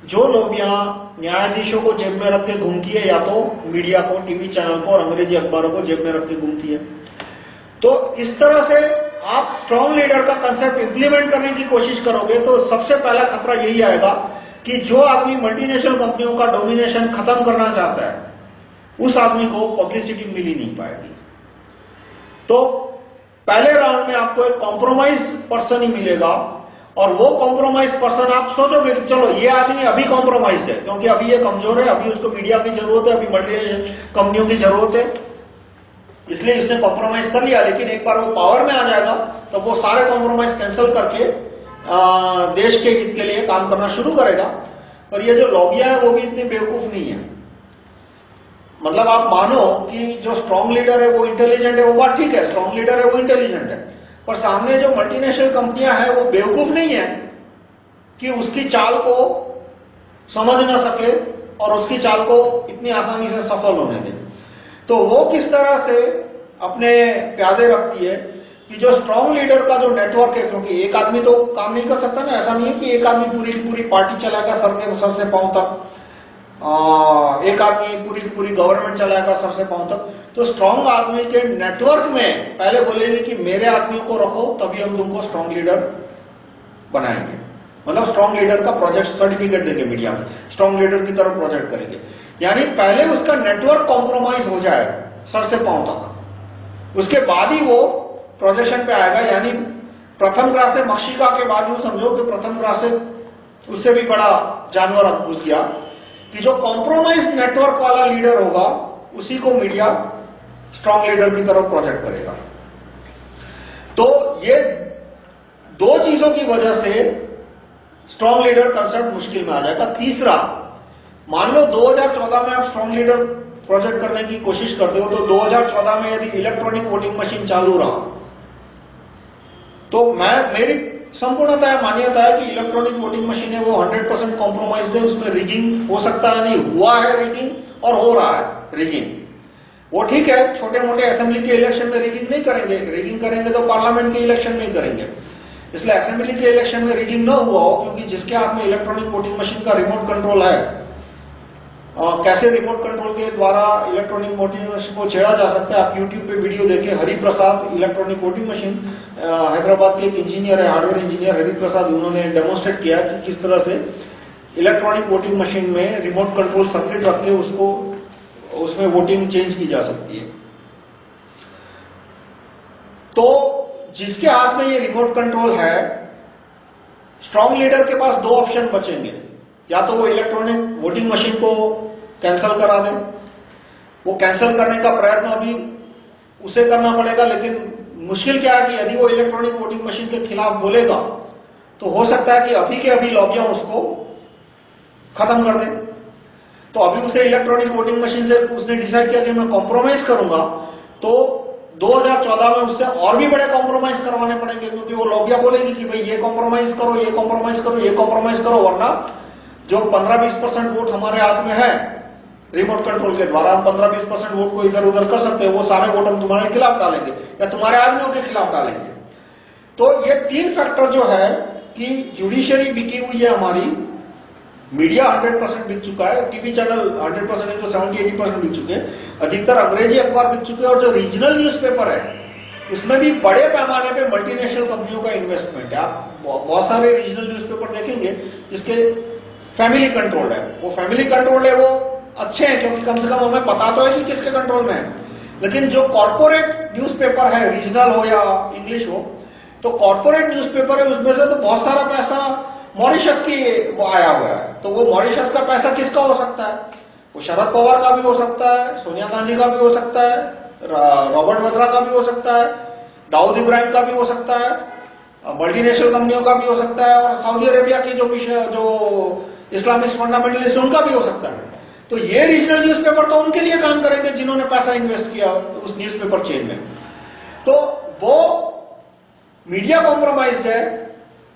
जो लॉबियाँ न्यायाधीशों को जेब में रख के घूमती है या तो मीडिया को, टीवी चैनल को और अंग्रेज़ी अखबारों को जेब में रख के घूमती है। तो इस तरह से आप स्ट्रॉन्ग लीडर का कंसेप्ट इंप्लीमेंट करने की कोशिश करोगे तो सबसे पहला खतरा यही आएगा कि जो आदमी मल्टीनेशनल कंपनियों का डोमिनेशन खत्म करना चाहता है, उस आदमी को पब्लिसिटी मिल ही नहीं पाएगी। तो पहले राउंड में आपको एक कॉम्प्रोमाइज पर्सन ही मिलेगा। और वो कॉम्प्रोमाइज पर्सन आप सोचोगे कि चलो ये आदमी अभी कॉम्प्रोमाइज है क्योंकि अभी ये कमज़ोर है अभी उसको मीडिया की ज़रूरत है अभी मल्टीनेशनल कंपनियों की ज़रूरत है। इसलिए इसने कॉम्प्रोमाइज कर लिया लेकिन एक बार वो पावर में आ जाएगा तो वो सारे कॉम्प्रोमाइज कैंसिल करके आ, देश के हित के लिए काम करना शुरू करेगा। और ये जो लॉबिया है वो भी इतनी बेवकूफ़ नहीं है। मतलब आप मानो कि जो स्ट्रॉन्ग लीडर है, वो इंटेलिजेंट है, वो बात ठीक है स्ट्रॉन्ग लीडर है, वो इंटेलिजेंट है। पर सामने जो मल्टीनेशनल कंपनियाँ हैं, वो बेवकूफ़ नहीं है कि उसकी चाल को समझ ना सके और उसकी चाल को इतनी आसानी से सफल होने दे। तो वो किस तरह से अपने प्यादे रखती है कि जो स्ट्रॉन्ग लीडर का जो नेटवर्क है, क्योंकि एक आदमी तो काम नहीं कर सकता ना, ऐसा नहीं है कि एक आदमी पूरी पूरी पार्टी चलाएगा सर के सर से पाँव तक एक आदमी पूरी पूरी गवर्नमेंट चलाएगा सबसे पाँव तक तो स्ट्रॉन्ग आदमी के नेटवर्क में पहले बोलेंगे कि मेरे आदमियों को रखो, तभी हम तुमको स्ट्रॉन्ग लीडर बनाएँगे। मतलब स्ट्रॉन्ग लीडर का प्रोजेक्ट सर्टिफिकेट देंगे मीडिया में। स्ट्रॉन्ग लीडर की तरफ़ प्रोजेक्ट करेंगे। यानी पहले उसका नेटवर्क कॉम्प्रोमाइज हो जाए सर से पाँव तक। उसके बाद ही वो प्रोजेक्शन पे आएगा। यानी प्रथम क्लास से मक्षिका के बाद यूँ समझो कि प्रथम क्लास से उससे भी बड़ा जानवर घुस गया कि जो कॉम्प्रोमाइज नेटवर्क वाला लीडर होगा, उसी को मीडिया स्ट्रॉन्ग लीडर की तरफ़ प्रोजेक्ट करेगा। तो ये दो चीज़ों की वजह से स्ट्रॉन्ग लीडर कंसेप्ट मुश्किल में आ जाएगा। तीसरा, मान लो 2014 में आप स्ट्रॉन्ग लीडर प्रोजेक्ट करने की कोशिश करते हो तो 2014 में यदि इलेक्ट्रॉनिक वोटिंग मशीन चालू रहा तो मैं, मेरी संपूर्णतः मान्यता है कि इलेक्ट्रॉनिक वोटिंग मशीन है, वो 100 परसेंट कॉम्प्रोमाइज है, उसमें रिगिंग हो सकता है नहीं, हुआ है रिगिंग और हो रहा है रिगिंग वो ठीक है छोटे मोटे असेंबली के इलेक्शन में रिगिंग नहीं करेंगे रिगिंग करेंगे तो पार्लियामेंट के इलेक्शन में करेंगे। इसलिए असेंबली के इलेक्शन में रिगिंग न हुआ हो, क्योंकि जिसके हाथ में इलेक्ट्रॉनिक वोटिंग मशीन का रिमोट कंट्रोल है कैसे रिमोट कंट्रोल के द्वारा इलेक्ट्रॉनिक वोटिंग मशीन को छेड़ा जा सकता है? आप यूट्यूब पे वीडियो देखें Hari Prasad electronic voting machine Hyderabad के एक इंजीनियर है हार्डवेयर इंजीनियर हरि प्रसाद उन्होंने डेमोन्स्ट्रेट किया कि किस तरह से इलेक्ट्रॉनिक वोटिंग मशीन में रिमोट कंट्रोल सर्किट रख के उसको, उसमें वोटिंग चेंज की जा सकती है। तो जिसके हाथ में ये रिमोट कंट्रोल है स्ट्रॉन्ग लीडर के पास दो ऑप्शन बचेंगे। या तो वो इलेक्ट्रॉनिक वोटिंग मशीन को कैंसिल करा दें। वो कैंसिल करने का प्रयत्न अभी उसे करना पड़ेगा, लेकिन मुश्किल क्या है कि यदि वो इलेक्ट्रॉनिक वोटिंग मशीन के खिलाफ बोलेगा तो हो सकता है कि अभी के अभी लॉबियाँ उसको खत्म कर दें। तो अभी उसे इलेक्ट्रॉनिक वोटिंग मशीन से उसने डिसाइड किया कि मैं कॉम्प्रोमाइज करूँगा तो 2014 में उससे और भी बड़े कॉम्प्रोमाइज करवाने पड़ेंगे, क्योंकि वो लॉबियाँ बोलेगी कि भाई ये कॉम्प्रोमाइज करो, ये कॉम्प्रोमाइज करो, ये कॉम्प्रोमाइज करो, वरना जो 15-20 परसेंट वोट हमारे हाथ में है रिमोट कंट्रोल के द्वारा हम 15-20 परसेंट वोट को इधर उधर कर सकते हैं, वो सारे वोट हम तुम्हारे खिलाफ डालेंगे या तुम्हारे आदमियों के खिलाफ डालेंगे। तो ये तीन फैक्टर जो है कि जुडिशियरी बिकी हुई है हमारी मीडिया 100 परसेंट बिक चुका है टीवी चैनल 100 परसेंट तो 70 80 परसेंट बिक चुके हैं। अधिकतर अंग्रेज़ी अखबार बिक चुके हैं और जो रीजनल न्यूज़पेपर है, उसमें भी बड़े पैमाने पे मल्टीनेशनल कंपनियों का इन्वेस्टमेंट है। आप बहुत सारे रीजनल न्यूज़पेपर देखेंगे जिसके फैमिली कंट्रोल्ड है। वो फैमिली कंट्रोल्ड है, वो अच्छे हैं, क्योंकि कम से कम हमें पता तो है कि किसके कंट्रोल में है। लेकिन जो कॉर्पोरेट न्यूज़पेपर है रीजनल हो या इंग्लिश हो तो कॉर्पोरेट न्यूज़पेपर है, उसमें से तो बहुत सारा पैसा मॉरिशस की वो आया हुआ है। तो वो मॉरिशस का पैसा किसका हो सकता है? वो शरद पवार का भी हो सकता है, सोनिया गांधी का भी हो सकता है रॉबर्ट वद्रा का भी हो सकता है, दाऊद इब्राहिम का भी हो सकता है, मल्टीनेशनल कंपनियों का भी हो सकता है, और सऊदी अरेबिया की जो जो इस्लामिक फंडामेंटलिस्ट उनका भी हो सकता है। तो ये रीजनल न्यूज़पेपर तो उनके लिए काम करेंगे, जिन्होंने पैसा इन्वेस्ट किया उस न्यूज़पेपर चेन में। तो वो मीडिया कॉम्प्रोमाइज है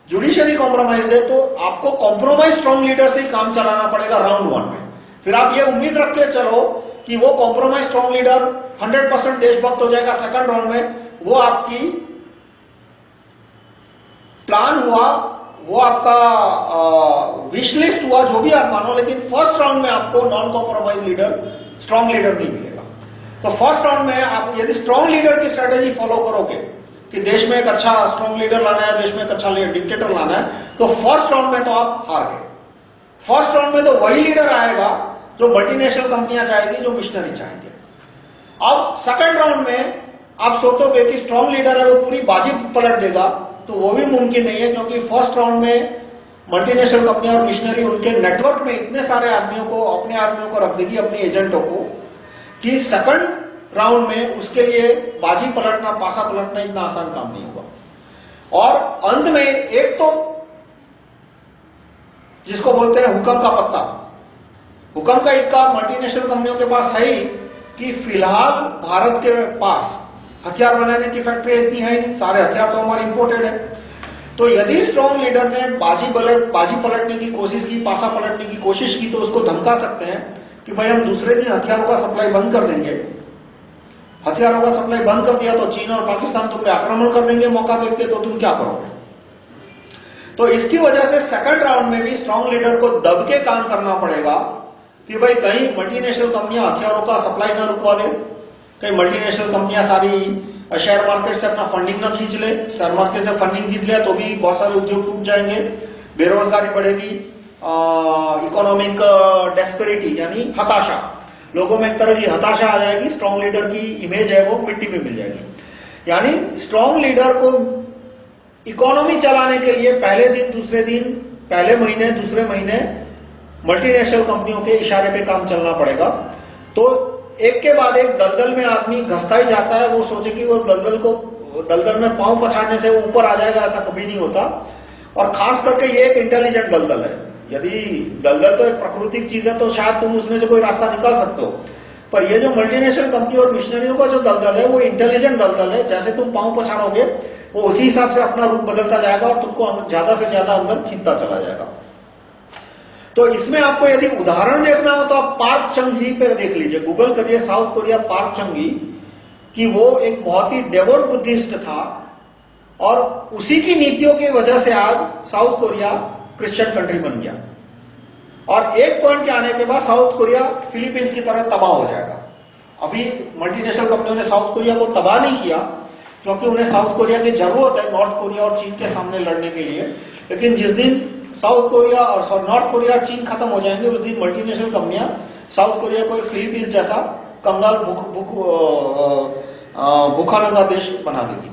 जुडिशरी कॉम्प्रोमाइज है तो आपको कॉम्प्रोमाइज स्ट्रॉन्ग लीडर से ही काम चलाना पड़ेगा राउंड वन में। फिर आप ये उम्मीद रख के चलो कि वो कॉम्प्रोमाइज स्ट्रॉन्ग लीडर 100 परसेंट देशभक्त हो जाएगा सेकंड राउंड में। वो आपकी प्लान हुआ वो आपका विशलिस्ट हुआ जो भी आप मानो, लेकिन फ़र्स्ट राउंड में आपको non compromise leader strong leader नहीं मिलेगा। तो फ़र्स्ट राउंड में आप यदि स्ट्रॉन्ग लीडर की स्ट्रेटेजी फॉलो करोगे, कि देश में एक अच्छा स्ट्रॉन्ग लीडर लाना है, देश में एक अच्छा डिक्टेटर लाना है तो फ़र्स्ट राउंड में तो आप हार गए। फ़र्स्ट राउंड में तो वही लीडर आएगा जो मल्टीनेशनल कंपनियाँ चाहेगी, जो मिशनरी चाहेंगे। अब सेकंड राउंड में आप सोचोगे कि स्ट्रांग लीडर है, वो पूरी बाजी पलट देगा। तो वो भी मुमकिन नहीं है क्योंकि फ़र्स्ट राउंड में मल्टीनेशनल कंपनियाँ और मिशनरी उनके नेटवर्क में इतने सारे आदमियों को, अपने आदमियों को रख देगी, अपने एजेंटों को, कि सेकंड राउंड में उसके लिए बाजी पलटना, पासा पलटना इतना आसान काम नहीं होगा और अंत में एक तो जिसको बोलते हैं हुक्म का पत्ता। हुक्म का इक्का मल्टीनेशनल कंपनियों के पास है ही कि फ़िलहाल भारत के पास हथियार बनाने की फैक्ट्री इतनी है नहीं, सारे हथियार तो हमारे इंपोर्टेड है। तो यदि स्ट्रॉन्ग लीडर ने बाजी पलट बाजी पलटने की कोशिश की, पासा पलटने की कोशिश की तो उसको धमका सकते हैं कि भाई हम दूसरे दिन हथियारों का सप्लाई बंद कर देंगे। हथियारों का सप्लाई बंद कर दिया तो चीन और पाकिस्तान तुम पे आक्रमण कर देंगे मौका देखते तो तुम क्या करोगे? तो इसकी वजह से सेकंड राउंड में भी स्ट्रॉन्ग लीडर को दब के काम करना पड़ेगा कि भाई कहीं मल्टीनेशनल कंपनियाँ हथियारों का सप्लाई न रुकवा दे। कहीं मल्टीनेशनल कंपनियाँ सारी शेयर मार्केट से अपना फंडिंग न खींच ले। शेयर मार्केट से फंडिंग खींच लिया तो भी बहुत सारे उद्योग टूट जाएँगे। बेरोजगारी बढ़ेगी इकोनॉमिक डेस्पेरिटी यानी हताशा। लोगों में एक तरह की हताशा आ जाएगी। स्ट्रॉन्ग लीडर की इमेज है वो मिट्टी में मिल जाएगी। यानी स्ट्रॉन्ग लीडर को इकोनॉमी चलाने के लिए पहले दिन, दूसरे दिन, पहले महीने, दूसरे महीने मल्टीनेशनल कंपनियों के इशारे पे काम चलना पड़ेगा। तो एक के बाद एक दलदल में आदमी घसता ही जाता है, वो सोचे कि वो दलदल को, दलदल में पाँव पछाड़ने से वो ऊपर आ जाएगा, ऐसा कभी नहीं होता। और खास करके ये एक इंटेलिजेंट दलदल है। यदि दलदल तो एक प्राकृतिक चीज़ है तो शायद तुम उसमें से कोई रास्ता निकाल सकते हो। पर ये जो मल्टीनेशनल कंपनी और मिशनरियों का जो दलदल है, वो इंटेलिजेंट दलदल है। जैसे तुम पाँव पछाड़ोगे, वो उसी हिसाब से अपना रूप बदलता जाएगा और तुमको ज़्यादा से ज़्यादा अंदर खींचता चला जाएगा। तो इसमें आपको यदि उदाहरण देखना हो तो आप पार्क चंगी पे देख लीजिए। गूगल करिए साउथ कोरिया पार्क चंगी कि वो एक बहुत ही डेवोट बुद्धिस्ट था और उसी की नीतियों की वजह से आज साउथ कोरिया क्रिश्चियन कंट्री बन गया। और एक पॉइंट के आने के बाद साउथ कोरिया फिलीपींस की तरह तबाह हो जाएगा। अभी मल्टीनेशनल कंपनियों ने साउथ कोरिया को तबाह नहीं किया, क्योंकि उन्हें साउथ कोरिया की ज़रूरत है नॉर्थ कोरिया और चीन के सामने लड़ने के लिए। लेकिन जिस दिन साउथ कोरिया और नॉर्थ कोरिया चीन खत्म हो जाएँगे उस दिन मल्टीनेशनल कंपनियाँ साउथ कोरिया को फिलीपींस जैसा कंगाल भूखा नंगा देश बना देगी।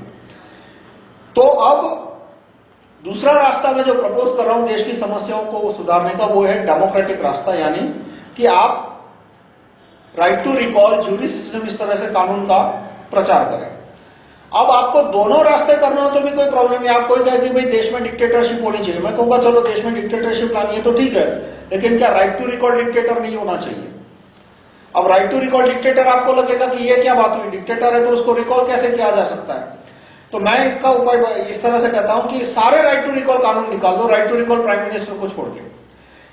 तो अब दूसरा रास्ता मैं जो प्रपोज कर रहा हूँ देश की समस्याओं को सुधारने का, वो है डेमोक्रेटिक रास्ता, यानी कि आप right to recall jury system इस तरह से कानून का प्रचार करें। अब आपको दोनों रास्ते करना हो तो भी कोई प्रॉब्लम नहीं। आप कोई कहे कि भाई देश में डिक्टेटरशिप होनी चाहिए। मैं कहूँगा, चलो, देश में डिक्टेटरशिप लानी है तो ठीक है। लेकिन क्या राइट टू रिकॉर्ड डिक्टेटर नहीं होना चाहिए? अब राइट टू रिकॉल डिक्टेटर आपको लगेगा कि ये क्या बात हुई? डिक्टेटर है तो उसको रिकॉल कैसे किया जा सकता है? तो मैं इसका उपाय इस तरह से कहता हूँ कि सारे राइट टू रिकॉल कानून निकाल दो right to recall prime minister को छोड़ के।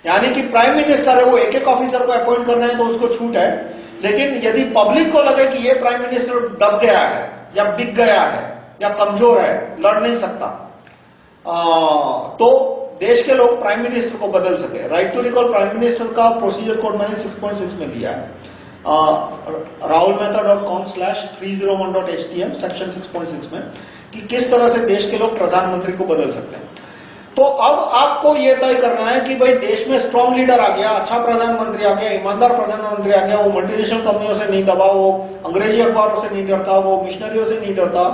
यानी कि प्राइम मिनिस्टर है, वो एक एक ऑफिसर को अपॉइंट करना है तो उसको छूट है। लेकिन यदि पब्लिक को लगे कि ये प्राइम मिनिस्टर दब गया है या बिक गया है या कमज़ोर है लड़ नहीं सकता। आ, तो देश के लोग प्राइम मिनिस्टर को बदल सके। Right to recall prime minister का प्रोसीजर कोड मैंने 6.6 में दिया है। Rahul Mehta dot com slash three zero one dot H T M section six point six में कि किस तरह से देश के लोग प्रधानमंत्री को बदल सकते हैं। तो अब आपको यह तय करना है कि भाई देश में स्ट्रॉन्ग लीडर आ गया अच्छा प्रधानमंत्री आ गया ईमानदार प्रधानमंत्री आ गया वो मल्टीनेशनल कंपनियों से नहीं दबा वो अंग्रेज़ी अखबारों से नहीं डरता, वो मिशनरियों से नहीं डरता।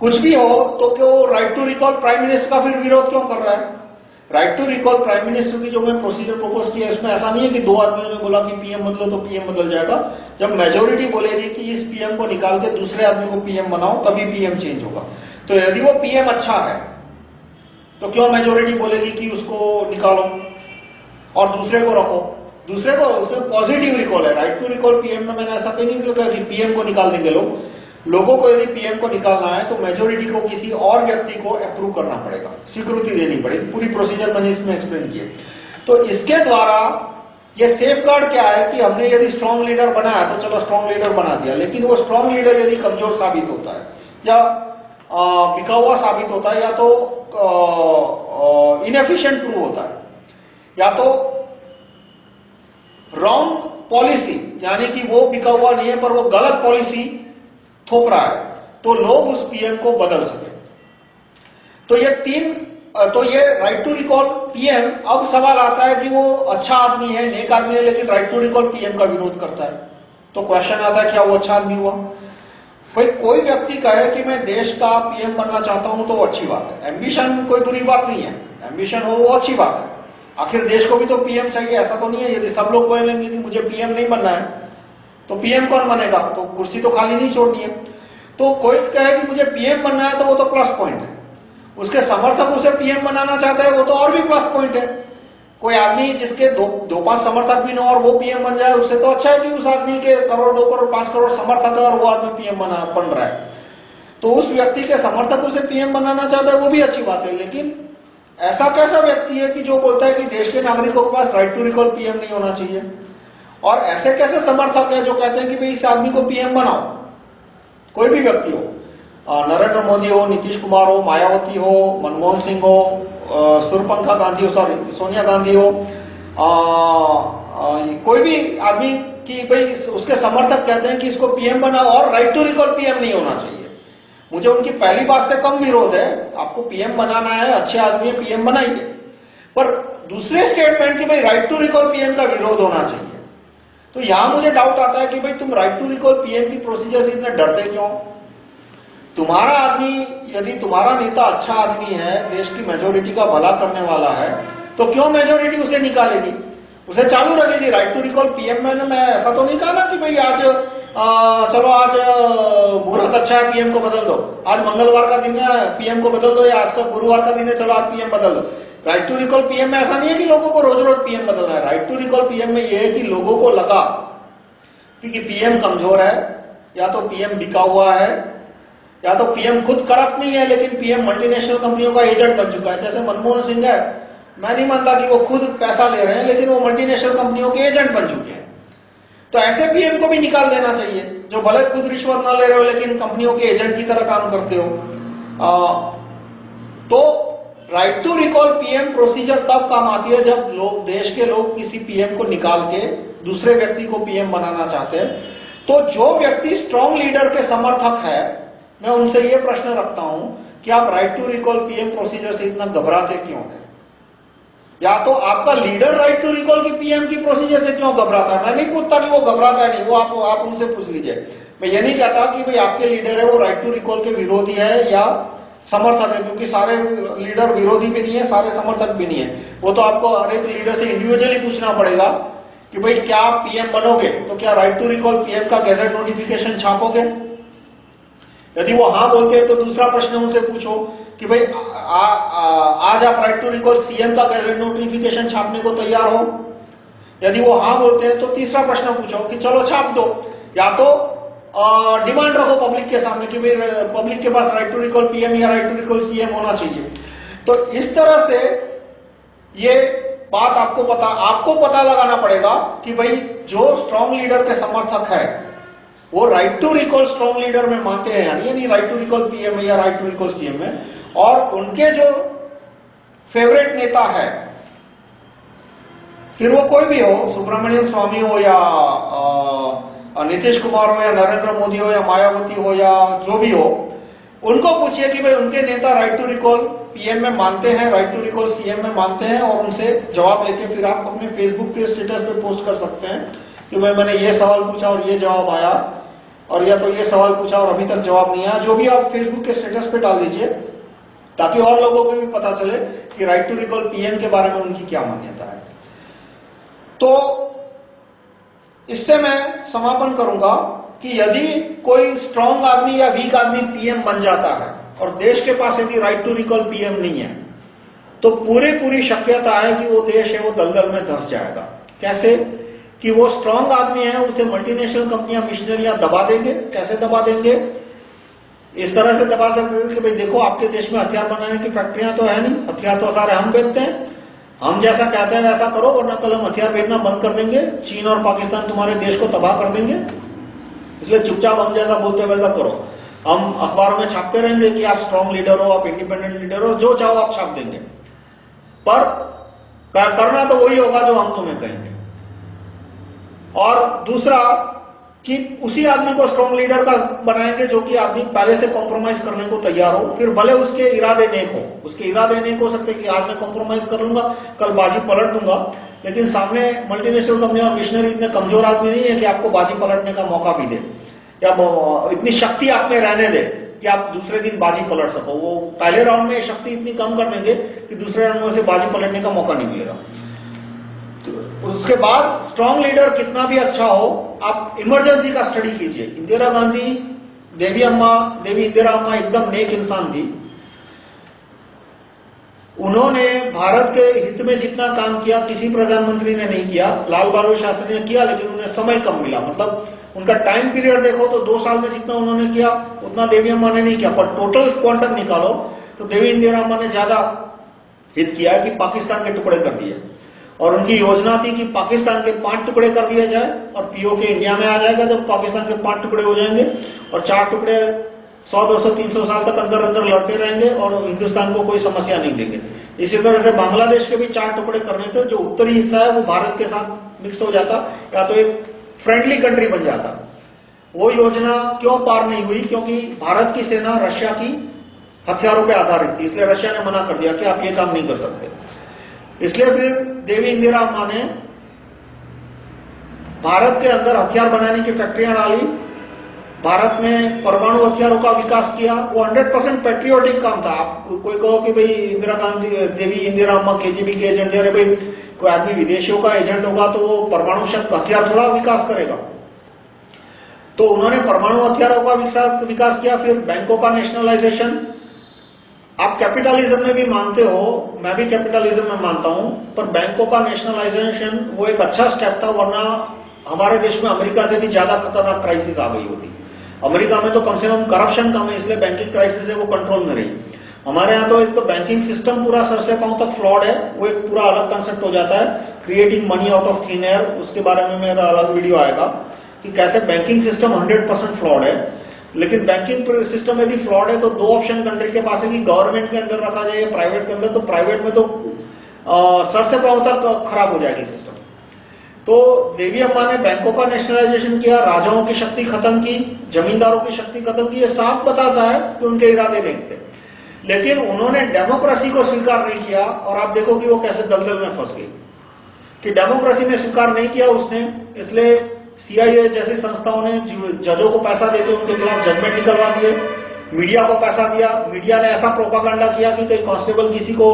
कुछ भी हो तो क्यों right to recall prime minister का फिर विरोध क्यों कर रहा है? Right to recall prime minister की जो मैं प्रोसीजर प्रपोज किया इसमें ऐसा नहीं है कि दो आदमियों ने बोला कि पीएम बदलो तो पीएम बदल जाएगा। जब मेजोरिटी बोलेगी कि इस पीएम को निकाल के दूसरे आदमी को पीएम बनाओ, तभी पीएम चेंज होगा। तो यदि वो पीएम अच्छा है तो क्यों मेजोरिटी बोलेगी कि उसको निकालो और दूसरे को रखो? दूसरे को उसमें पॉजिटिव रिकॉल है राइट टू रिकॉल पीएम में मैंने ऐसा कहीं नहीं किया कि पीएम को निकाल देंगे लोग। लोगों को यदि पीएम को निकालना है तो मेजोरिटी को किसी और व्यक्ति को अप्रूव करना पड़ेगा। स्वीकृति देनी पड़ेगी। पूरी प्रोसीजर मैंने इसमें एक्सप्लेन किए तो इसके द्वारा ये सेफ़ गार्ड क्या है कि हमने यदि स्ट्रॉन्ग लीडर बनाया तो चलो स्ट्रॉन्ग लीडर बना दिया। लेकिन वो स्ट्रॉन्ग लीडर यदि कमज़ोर साबित होता है, या बिका हुआ साबित होता है, या तो इनएफिशिएंट प्रूव होता है, या तो रॉन्ग पॉलिसी यानी कि वो बिका हुआ नहीं है, पर वो गलत पॉलिसी थोप रहा है तो लोग उस पीएम को बदल सके। तो ये तीन तो ये राइट टू रिकॉल पीएम अब सवाल आता है कि वो अच्छा आदमी है, नेक आदमी है, लेकिन राइट टू रिकॉल पीएम का विरोध करता है। तो क्वेश्चन आता है, क्या वो अच्छा आदमी हुआ? भाई, कोई व्यक्ति कहे कि मैं देश का पीएम बनना चाहता हूँ तो अच्छी बात है। एम्बिशन कोई बुरी बात नहीं है। एम्बिशन हो, वो अच्छी बात है। आखिर देश को भी तो पीएम चाहिए, ऐसा तो नहीं है। यदि सब लोग बोलेंगे कि मुझे पीएम नहीं बनना है तो पीएम कौन बनेगा? तो कुर्सी तो खाली नहीं छोड़नी है। तो कोई कहे कि मुझे पीएम बनना है तो वो तो प्लस पॉइंट है। उसके समर्थक उसे पीएम बनाना चाहते हैं, वो तो और भी प्लस पॉइंट है। कोई आदमी जिसके दो दो पाँच समर्थक भी न और वो पीएम बन जाए, उससे तो अच्छा है कि उस आदमी के करोड़, दो करोड़, पाँच करोड़ समर्थक है और वो आदमी पीएम बना, बन रहा है। तो उस व्यक्ति के समर्थक उसे पीएम बनाना चाहता है, वो भी अच्छी बात है। लेकिन ऐसा कैसा व्यक्ति है कि जो बोलता है कि देश के नागरिकों के पास राइट टू रिकॉल पीएम नहीं होना चाहिए? और ऐसे कैसे समर्थक है जो कहते हैं कि भाई इस आदमी को पीएम बनाओ? कोई भी व्यक्ति हो। नरेंद्र मोदी हो नीतीश कुमार हो मायावती हो मनमोहन सिंह हो सुरपंखा गांधी हो सॉरी सोनिया गांधी हो आ, आ, कोई भी आदमी की भाई उसके समर्थक कहते हैं कि इसको पीएम बनाओ और राइट टू रिकॉल पीएम नहीं होना चाहिए। मुझे उनकी पहली बात से कम विरोध है। आपको पीएम बनाना है, अच्छे आदमी है पीएम बनाइए। पर दूसरे स्टेटमेंट की भाई राइट टू रिकॉल पीएम का विरोध होना चाहिए। तो यहाँ मुझे डाउट आता है कि भाई तुम राइट टू रिकॉल पीएम की प्रोसीजर से इतने डरते क्यों? तुम्हारा आदमी, यदि तुम्हारा नेता अच्छा आदमी है, देश की मेजोरिटी का भला करने वाला है तो क्यों मेजोरिटी उसे निकालेगी? उसे चालू रखेगी। राइट टू रिकॉल पीएम मैंने मैं ऐसा तो नहीं कहा ना कि भाई आज आ, चलो आज मुहूर्त अच्छा है पीएम को बदल दो आज मंगलवार का दिन है पीएम को बदल दो या आज का गुरुवार का दिन है चलो आज पीएम बदल दो राइट टू रिकॉल पीएम में ऐसा नहीं है कि लोगों को रोज रोज पीएम बदलना है राइट टू रिकॉल पीएम में यह है कि लोगों को लगा क्योंकि पीएम कमज़ोर है या तो पीएम बिका हुआ है या तो पीएम खुद करप्ट नहीं है लेकिन पीएम मल्टीनेशनल कंपनियों का एजेंट बन चुका है जैसे मनमोहन सिंह है मैं नहीं मानता कि वो खुद पैसा ले रहे हैं लेकिन वो मल्टीनेशनल कंपनियों के एजेंट बन चुके हैं तो ऐसे पीएम को भी निकाल देना चाहिए जो भले खुद रिश्वत ना ले रहे हो लेकिन कंपनियों के एजेंट की तरह काम करते हो। आ, तो right to recall PM procedure तब काम आती है जब लोग देश के लोग किसी पीएम को निकाल के दूसरे व्यक्ति को पीएम बनाना चाहते हैं। तो जो व्यक्ति स्ट्रॉन्ग लीडर के समर्थक है मैं उनसे ये प्रश्न रखता हूँ कि आप right to recall PM procedure से इतना घबराते क्यों हैं? या तो आपका लीडर राइट टू रिकॉल की पीएम की प्रोसीजर से क्यों घबराता है? मैं नहीं पूछता कि वो घबराता है नहीं, वो आप आप उनसे पूछ लीजिए। मैं ये नहीं कहता कि भाई आपके लीडर है, वो राइट टू रिकॉल के विरोधी है या समर्थक है, क्योंकि सारे लीडर विरोधी भी नहीं है, सारे समर्थक भी नहीं है। वो तो आपको हर एक लीडर से इंडिविजुअली पूछना पड़ेगा कि भाई क्या आप पीएम बनोगे? तो क्या राइट टू रिकॉल पीएम का गैजेट नोटिफिकेशन छापोगे? यदि वो हाँ बोलते हैं तो दूसरा प्रश्न उनसे पूछो। कि भाई आज आप राइट टू रिकॉल सीएम का नोटिफिकेशन छापने को तैयार हो। यदि वो हाँ बोलते हैं तो तीसरा प्रश्न पूछो कि चलो छाप दो। या तो डिमांड रखो पब्लिक के सामने कि भाई पब्लिक के पास राइट टू रिकॉल पीएम या राइट टू रिकॉल सीएम होना चाहिए। तो इस तरह से ये बात आपको पता आपको पता लगाना पड़ेगा कि भाई, जो स्ट्रॉन्ग लीडर के समर्थक है, वो right to recall strong leader में मानते हैं यानी राइट टू रिकॉल पीएम या राइट टू रिकॉल सीएम में। और उनके जो फेवरेट नेता है, फिर वो कोई भी हो, सुब्रमण्यम स्वामी हो या नीतीश कुमार हो या नरेंद्र मोदी हो या मायावती हो या जो भी हो, उनको पूछिए कि भाई उनके नेता राइट टू रिकॉल पीएम में मानते हैं राइट टू रिकॉल सीएम में मानते हैं और उनसे जवाब लेके फिर आप अपने फेसबुक के स्टेटस पे पोस्ट कर सकते हैं कि भाई मैंने ये सवाल पूछा और ये जवाब आया और या तो ये सवाल पूछा और अभी तक जवाब नहीं आया, जो भी आप फेसबुक के स्टेटस पे डाल दीजिए। ताकि और लोगों को भी पता चले कि राइट टू रिकॉल पीएम के बारे में उनकी क्या मान्यता है। तो इससे मैं समापन करूँगा कि यदि कोई स्ट्रांग आदमी या वीक आदमी पीएम बन जाता है और देश के पास यदि राइट टू रिकॉल पीएम नहीं है तो पूरी पूरी शक्यता है कि वो देश है, वो दलदल में धस जाएगा। कैसे? कि वो स्ट्रांग आदमी है, उसे मल्टीनेशनल कंपनियाँ मिशनरियाँ दबा देंगे। कैसे दबा देंगे? इस तरह से दबा सकते हैं कि भाई देखो, आपके देश में हथियार बनाने की फैक्ट्रियाँ तो है नहीं, हथियार तो सारे हम बेचते हैं। हम जैसा कहते हैं वैसा करो, वरना कल हम हथियार बेचना बंद कर देंगे, चीन और पाकिस्तान तुम्हारे देश को तबाह कर देंगे। इसलिए चुपचाप हम जैसा बोलते वैसा करो। हम अखबार में छापते रहेंगे कि आप स्ट्रॉन्ग लीडर हो, आप इंडिपेंडेंट लीडर हो, जो चाहो आप छाप देंगे। पर करना तो वही होगा जो हम तुम्हें कहेंगे। और दूसरा कि उसी आदमी को स्ट्रॉन्ग लीडर का बनाएँगे जो कि आदमी पहले से कॉम्प्रोमाइज करने को तैयार हो, फिर भले उसके इरादे नेक हो। उसके इरादे नेक हो सकते कि आज मैं कॉम्प्रोमाइज कर लूँगा, कल बाजी पलट दूँगा, लेकिन सामने मल्टीनेशनल कंपनी और मिशनरी इतने कमज़ोर आदमी नहीं है कि आपको बाजी पलटने का मौका भी दे। या इतनी शक्ति आप में रहने दे कि आप दूसरे दिन बाजी पलट सको। वो पहले राउंड में शक्ति इतनी कम कर देंगे कि दूसरे राउंड में से बाजी पलटने का मौका नहीं मिलेगा। उसके बाद स्ट्रॉन्ग लीडर कितना भी अच्छा हो आप इमरजेंसी का स्टडी कीजिए। इंदिरा गांधी, देवी अम्मा, देवी इंदिरा अम्मा एकदम नेक इंसान थी। उन्होंने भारत के हित में जितना काम किया, किसी प्रधानमंत्री ने नहीं किया, लाल बहादुर शास्त्री ने किया, लेकिन उन्हें समय कम मिला। मतलब उनका टाइम पीरियड देखो तो दो साल में जितना उन्होंने किया, उतना देवी अम्मा ने नहीं किया। पर टोटल क्वांटम निकालो तो देवी इंदिरा अम्मा ने ज़्यादा हित किया कि पाकिस्तान के टुकड़े कर दिए। और उनकी योजना थी कि पाकिस्तान के पाँच टुकड़े कर दिए जाए और पीओके इंडिया में आ जाएगा जब पाकिस्तान के पाँच टुकड़े हो जाएँगे और चार टुकड़े 100, 200, 300 साल तक अंदर अंदर लड़ते रहेंगे और हिंदुस्तान को कोई समस्या नहीं देंगे। इसी तरह से बांग्लादेश के भी चार टुकड़े करने थे जो उत्तरी हिस्सा है वो भारत के साथ मिक्स हो जाता या तो एक फ्रेंडली कंट्री बन जाता। वो योजना क्यों पार नहीं हुई? क्योंकि भारत की सेना रशिया की हथियारों पर आधारित थी इसलिए रशिया ने मना कर दिया कि आप ये काम नहीं कर सकते। इसलिए फिर देवी इंदिरा अम्मा ने भारत के अंदर हथियार बनाने की फैक्ट्रियाँ डाली। भारत में परमाणु हथियारों का विकास किया। वो 100 परसेंट पेट्रियोटिक काम था। आप कोई कहो कि भाई इंदिरा गांधी, देवी इंदिरा अम्मा केजीबी के एजेंट अरे भाई कोई आदमी विदेशियों का एजेंट होगा तो वो परमाणु शब्द हथियार थोड़ा विकास करेगा। तो उन्होंने परमाणु हथियारों का विकास किया, फिर बैंकों का नेशनलाइजेशन आप कैपिटलिज्म में भी मानते हो, मैं भी कैपिटलिज्म में मानता हूँ, पर बैंकों का नेशनलाइजेशन वो एक अच्छा स्टेप था, वरना हमारे देश में अमेरिका से भी ज़्यादा खतरनाक क्राइसिस आ गई होती। अमेरिका में तो कम से कम करप्शन कम है, इसलिए बैंकिंग क्राइसिस है वो कंट्रोल में रही। हमारे यहाँ तो एक तो बैंकिंग सिस्टम पूरा सर से पाँव तक फ्रॉड है, वो एक पूरा अलग कंसेप्ट हो जाता है creating money out of thin air उसके बारे में मेरा अलग वीडियो आएगा कि कैसे बैंकिंग सिस्टम 100 परसेंट फ्रॉड है। लेकिन बैंकिंग सिस्टम यदि फ्रॉड है तो दो ऑप्शन कंट्री के पास है कि गवर्नमेंट के अंदर रखा जाए प्राइवेट के अंदर तो प्राइवेट में तो सर से पाँव तक खराब हो जाएगी सिस्टम तो देवी अम्मा ने बैंकों का नेशनलाइजेशन किया, राजाओं की शक्ति खत्म की, जमींदारों की शक्ति खत्म की, ये साफ़ बताता है कि उनके इरादे नहीं थे। लेकिन उन्होंने डेमोक्रेसी को स्वीकार नहीं किया और आप देखो कि वो कैसे दलदल में फंस गई। कि डेमोक्रेसी ने स्वीकार नहीं किया उसने, इसलिए सीआईए जैसी संस्थाओं ने जजों को पैसा देते उनके खिलाफ जजमेंट निकलवा दिए मीडिया को पैसा दिया मीडिया ने ऐसा प्रोपागंडा किया कि कहीं कांस्टेबल किसी को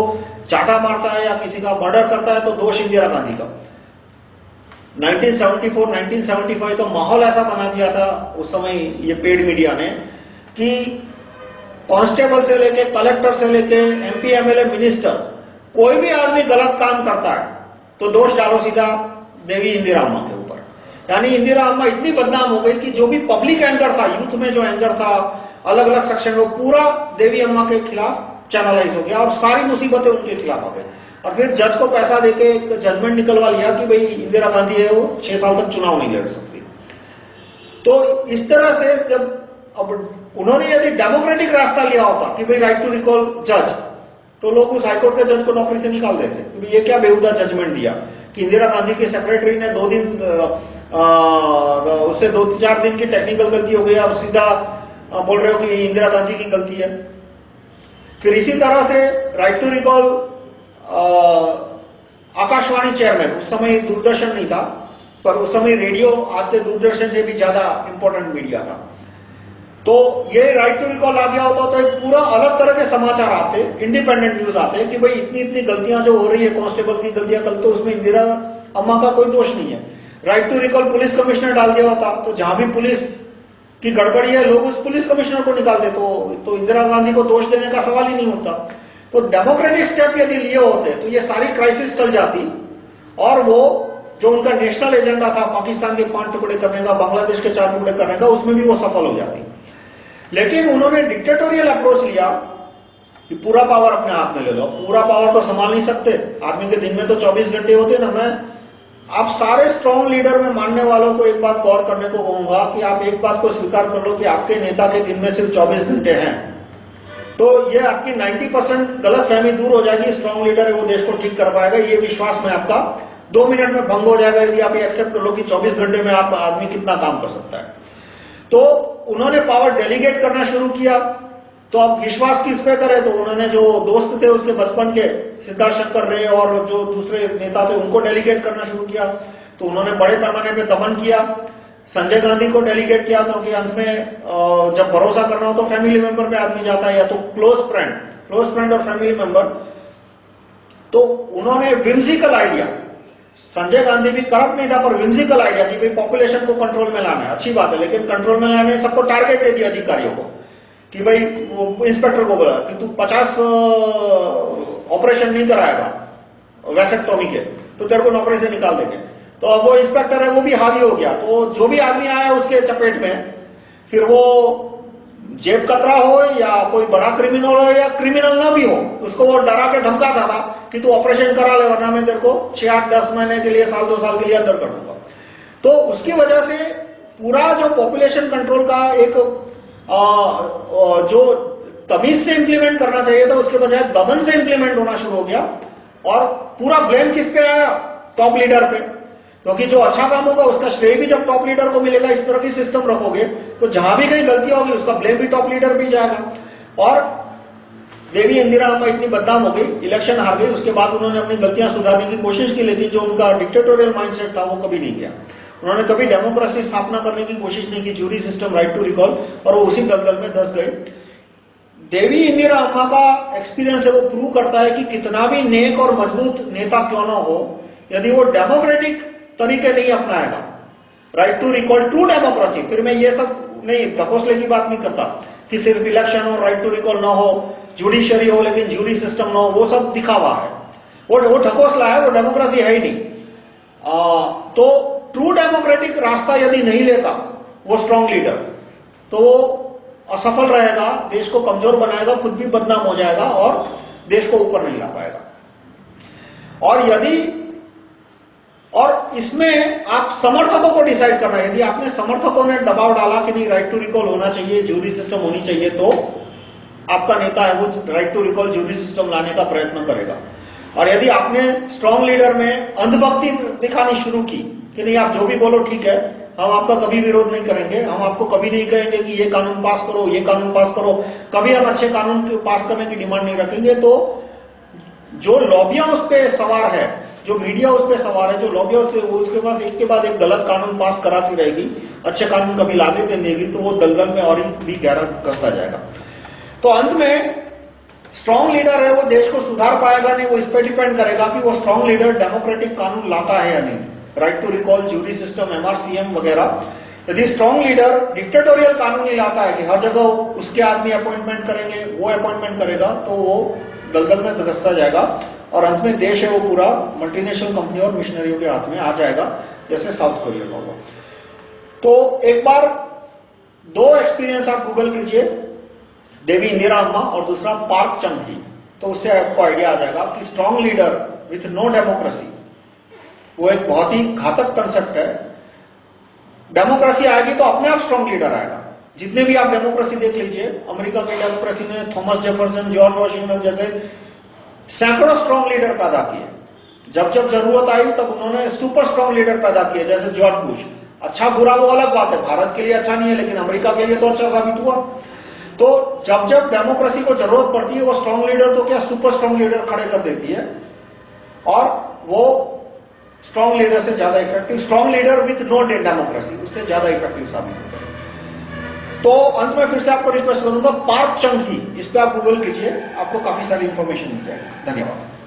चाटा मारता है या किसी का मर्डर करता है तो दोष इंदिरा गांधी का। 1974 1975 तो माहौल ऐसा बना दिया था उस समय ये पेड मीडिया ने कि कांस्टेबल से लेके कलेक्टर से लेके एमपी एमएलए मिनिस्टर कोई भी आदमी गलत काम करता है तो दोष डालो सीधा देवी इंदिरा के यानी इंदिरा अम्मा इतनी बदनाम हो गई कि जो भी पब्लिक एंकर था यूथ में जो एंकर था अलग अलग सेक्शन में पूरा देवी अम्मा के खिलाफ चैनलाइज हो गया और सारी मुसीबतें उनके खिलाफ आ गई। और फिर जज को पैसा देके एक जजमेंट निकलवा लिया कि भाई इंदिरा गांधी है वो, छह साल तक चुनाव नहीं लड़ सकती। तो इस तरह से जब अब उन्होंने यदि डेमोक्रेटिक रास्ता लिया होता कि भाई राइट टू रिकॉल जज तो लोग उस हाईकोर्ट के जज को नौकरी से निकाल देते। ये क्या बेहुदा जजमेंट दिया कि इंदिरा गांधी के सेक्रेटरी ने दो दिन उससे दो चार दिन की टेक्निकल गलती हो गई अब सीधा बोल रहे हो कि इंदिरा गांधी की गलती है। फिर इसी तरह से right to recall Akashvani chairman उस समय दूरदर्शन नहीं था, पर उस समय रेडियो आज के दूरदर्शन से भी ज़्यादा इंपॉर्टेंट मीडिया था। तो ये राइट टू रिकॉल आ गया होता तो एक पूरा अलग तरह के समाचार आते इंडिपेंडेंट न्यूज़ आते, कि भाई इतनी इतनी गलतियाँ जो हो रही है कांस्टेबल की गलतियाँ, कल तो उसमें इंदिरा अम्मा का कोई दोष नहीं है। Right to recall police commissioner डाल दिया होता। तो जहाँ भी पुलिस की गड़बड़ी है लोग उस पुलिस कमिश्नर को निकाल दे तो, तो इंदिरा गांधी को दोष देने का सवाल ही नहीं होता। तो डेमोक्रेटिक स्टेप यदि लिए होते तो ये सारी क्राइसिस टल जाती। और वो जो उनका नेशनल एजेंडा था पाकिस्तान के पाँच टुकड़े करने का बांग्लादेश के चार टुकड़े करने का उसमें भी वो सफल हो जाती। लेकिन उन्होंने डिक्टेटोरियल अप्रोच लिया कि पूरा पावर अपने हाथ में ले लो। पूरा पावर तो संभाल नहीं सकते। आदमी के दिन में तो 24 घंटे होते ना मैं आप सारे स्ट्रॉन्ग लीडर में मानने वालों को एक बात गौर करने को कहूँगा कि आप एक बात को स्वीकार कर लो कि आपके नेता के दिन में सिर्फ़ 24 घंटे हैं। तो ये आपकी 90 परसेंट गलत फहमी दूर हो जाएगी स्ट्रॉन्ग लीडर है वो देश को ठीक कर पाएगा, ये विश्वास मैं आपका दो मिनट में भंग हो जाएगा यदि आप एक्सेप्ट कर लो कि 24 घंटे में आप आदमी कितना काम कर सकता है। तो उन्होंने पावर डेलीगेट करना शुरू किया तो अब विश्वास किस पे करे? तो उन्होंने जो दोस्त थे उसके बचपन के, सिद्धार्थ शंकर रे और जो दूसरे नेता थे, उनको डेलीगेट करना शुरू किया। तो उन्होंने बड़े पैमाने पे दमन किया। संजय गांधी को डेलीगेट किया क्योंकि अंत में जब भरोसा करना हो तो फैमिली मेंबर पे आदमी जाता है या तो क्लोज फ्रेंड क्लोज फ्रेंड और फैमिली मेंबर तो उन्होंने विम्सिकल आइडिया संजय गांधी भी करप्ट नहीं था, पर विम्सिकल आइडिया कि भाई पॉपुलेशन को कंट्रोल में लाना है। अच्छी बात है, लेकिन कंट्रोल में लाने सबको टारगेट दे दिया अधिकारियों को। कि भाई इंस्पेक्टर को बोला कि तू 50 ऑपरेशन नहीं कराएगा वैसेक्टोमी के तो तेरे को नौकरी से निकाल देंगे। तो अब वो इंस्पेक्टर है, वो भी हावी हो गया। तो जो भी आदमी आया उसके चपेट में, फिर वो जेब कतरा हो या कोई बड़ा क्रिमिनल हो या क्रिमिनल ना भी हो, उसको वो डरा के धमकाता था कि तू ऑपरेशन करा ले, वरना मैं तेरे को छह आठ, दस महीने के लिए, साल, दो साल के लिए अंदर कर दूँगा। तो उसकी वजह से पूरा जो पॉपुलेशन कंट्रोल का एक जो तमीज से इंप्लीमेंट करना चाहिए था, उसके बजाय दमन से इंप्लीमेंट होना शुरू हो गया और पूरा ब्लेम किस पे आया? टॉप लीडर पे। क्योंकि जो अच्छा काम होगा, उसका श्रेय भी जब टॉप लीडर को मिलेगा, इस तरह की सिस्टम रखोगे तो जहाँ भी कहीं गलती होगी, उसका ब्लेम भी टॉप लीडर भी जाएगा। और देवी इंदिरा अम्मा इतनी बदनाम हो गई इलेक्शन हार गई, उसके बाद उन्होंने अपनी गलतियाँ सुधारने की कोशिश की, लेकिन जो उनका डिक्टेटोरियल माइंडसेट था, वो कभी नहीं गया। उन्होंने कभी डेमोक्रेसी स्थापना करने की कोशिश नहीं की jury system right to recall और वो उसी दलदल में दस गए। देवी इंदिरा अम्मा का एक्सपीरियंस है वो प्रूव करता है कि कितना भी नेक और मज़बूत नेता क्यों ना हो यदि वो डेमोक्रेटिक तरीके नहीं अपनाएगा। Right to recall to democracy फिर मैं ये सब नहीं धकोसले की बात नहीं करता कि सिर्फ़ इलेक्शन हो राइट टू रिकॉल ना हो जुडिशरी हो लेकिन जूरी सिस्टम ना हो वो सब दिखावा है। वो वो ढकोसला है वो डेमोक्रेसी है ही नहीं। आ, तो ट्रू डेमोक्रेटिक रास्ता यदि नहीं लेता, वो स्ट्रांग लीडर तो असफल रहेगा, देश को कमज़ोर बनाएगा, खुद भी बदनाम हो जाएगा और देश को ऊपर नहीं ला पाएगा। और यदि, और इसमें आप समर्थकों को डिसाइड करना, यदि आपने समर्थकों ने दबाव डाला कि नहीं राइट टू रिकॉल होना चाहिए ज्यूरी सिस्टम होनी चाहिए तो आपका नेता है, वो right to recall jury system लाने का प्रयत्न करेगा। और यदि आपने स्ट्रांग लीडर में अंधभक्ति दिखानी शुरू की कि नहीं, आप जो भी बोलो, ठीक है। हम आपका कभी विरोध नहीं करेंगे। हम आपको कभी नहीं कहेंगे कि ये कानून पास करो, ये कानून पास करो। कभी हम अच्छे कानून पास करने की डिमांड नहीं रखेंगे। तो जो लॉबियाँ उस पर सवार है, जो मीडिया उस पर सवार है, जो लॉबिया उस पर उसके पास एक के बाद एक गलत कानून पास कराती रहेगी, अच्छे कानून कभी लागे दे देगी तो वो दलदल में और भी गहरा करता जाएगा। तो अंत में स्ट्रांग लीडर है, वो देश को सुधार पाएगा नहीं, वो इस पर डिपेंड करेगा कि वो स्ट्रांग लीडर डेमोक्रेटिक कानून लाता है या नहीं। Right to recall jury system MRCM वगैरह। यदि स्ट्रांग लीडर डिक्टेटोरियल कानून लाता है कि हर जगह उसके आदमी अपॉइंटमेंट करेंगे, वो अपॉइंटमेंट करेगा तो वो दलदल में धसता जाएगा और अंत में देश है वो पूरा मल्टीनेशनल कंपनी और मिशनरियों के हाथ में आ जाएगा, जैसे साउथ कोरिया का हुआ। तो एक बार दो एक्सपीरियंस आप गूगल कीजिए, देवी इंदिरा अम्मा और दूसरा पार्क चंग तो उससे आपको आइडिया आ जाएगा कि strong leader with no democracy वो एक बहुत ही घातक कंसेप्ट है। डेमोक्रेसी आएगी तो अपने आप स्ट्रांग लीडर आएगा। जितने भी आप डेमोक्रेसी देख लीजिए, अमेरिका की डेमोक्रेसी ने थॉमस जेफरसन जॉर्ज वॉशिंगटन जैसे सैकड़ों स्ट्रांग लीडर पैदा किए। जब जब ज़रूरत आई, तब उन्होंने सुपर स्ट्रांग लीडर पैदा किए, जैसे जॉर्ज बुश अच्छा बुरा वो अलग बात है। भारत के लिए अच्छा नहीं है, लेकिन अमेरिका के लिए तो अच्छा साबित हुआ। तो जब जब डेमोक्रेसी को ज़रूरत पड़ती है, वो स्ट्रांग लीडर तो क्या सुपर स्ट्रांग लीडर खड़े कर देती है? और वो स्ट्रांग लीडर से ज़्यादा effective strong leader with no democracy उससे ज़्यादा इफ़ेक्टिव साबित होता है। तो अंत में फिर से आपको रिक्वेस्ट करूँगा पार्क चंग की इस पर आप गूगल कीजिए, आपको काफ़ी सारी इंफॉर्मेशन मिल जाएगी। धन्यवाद।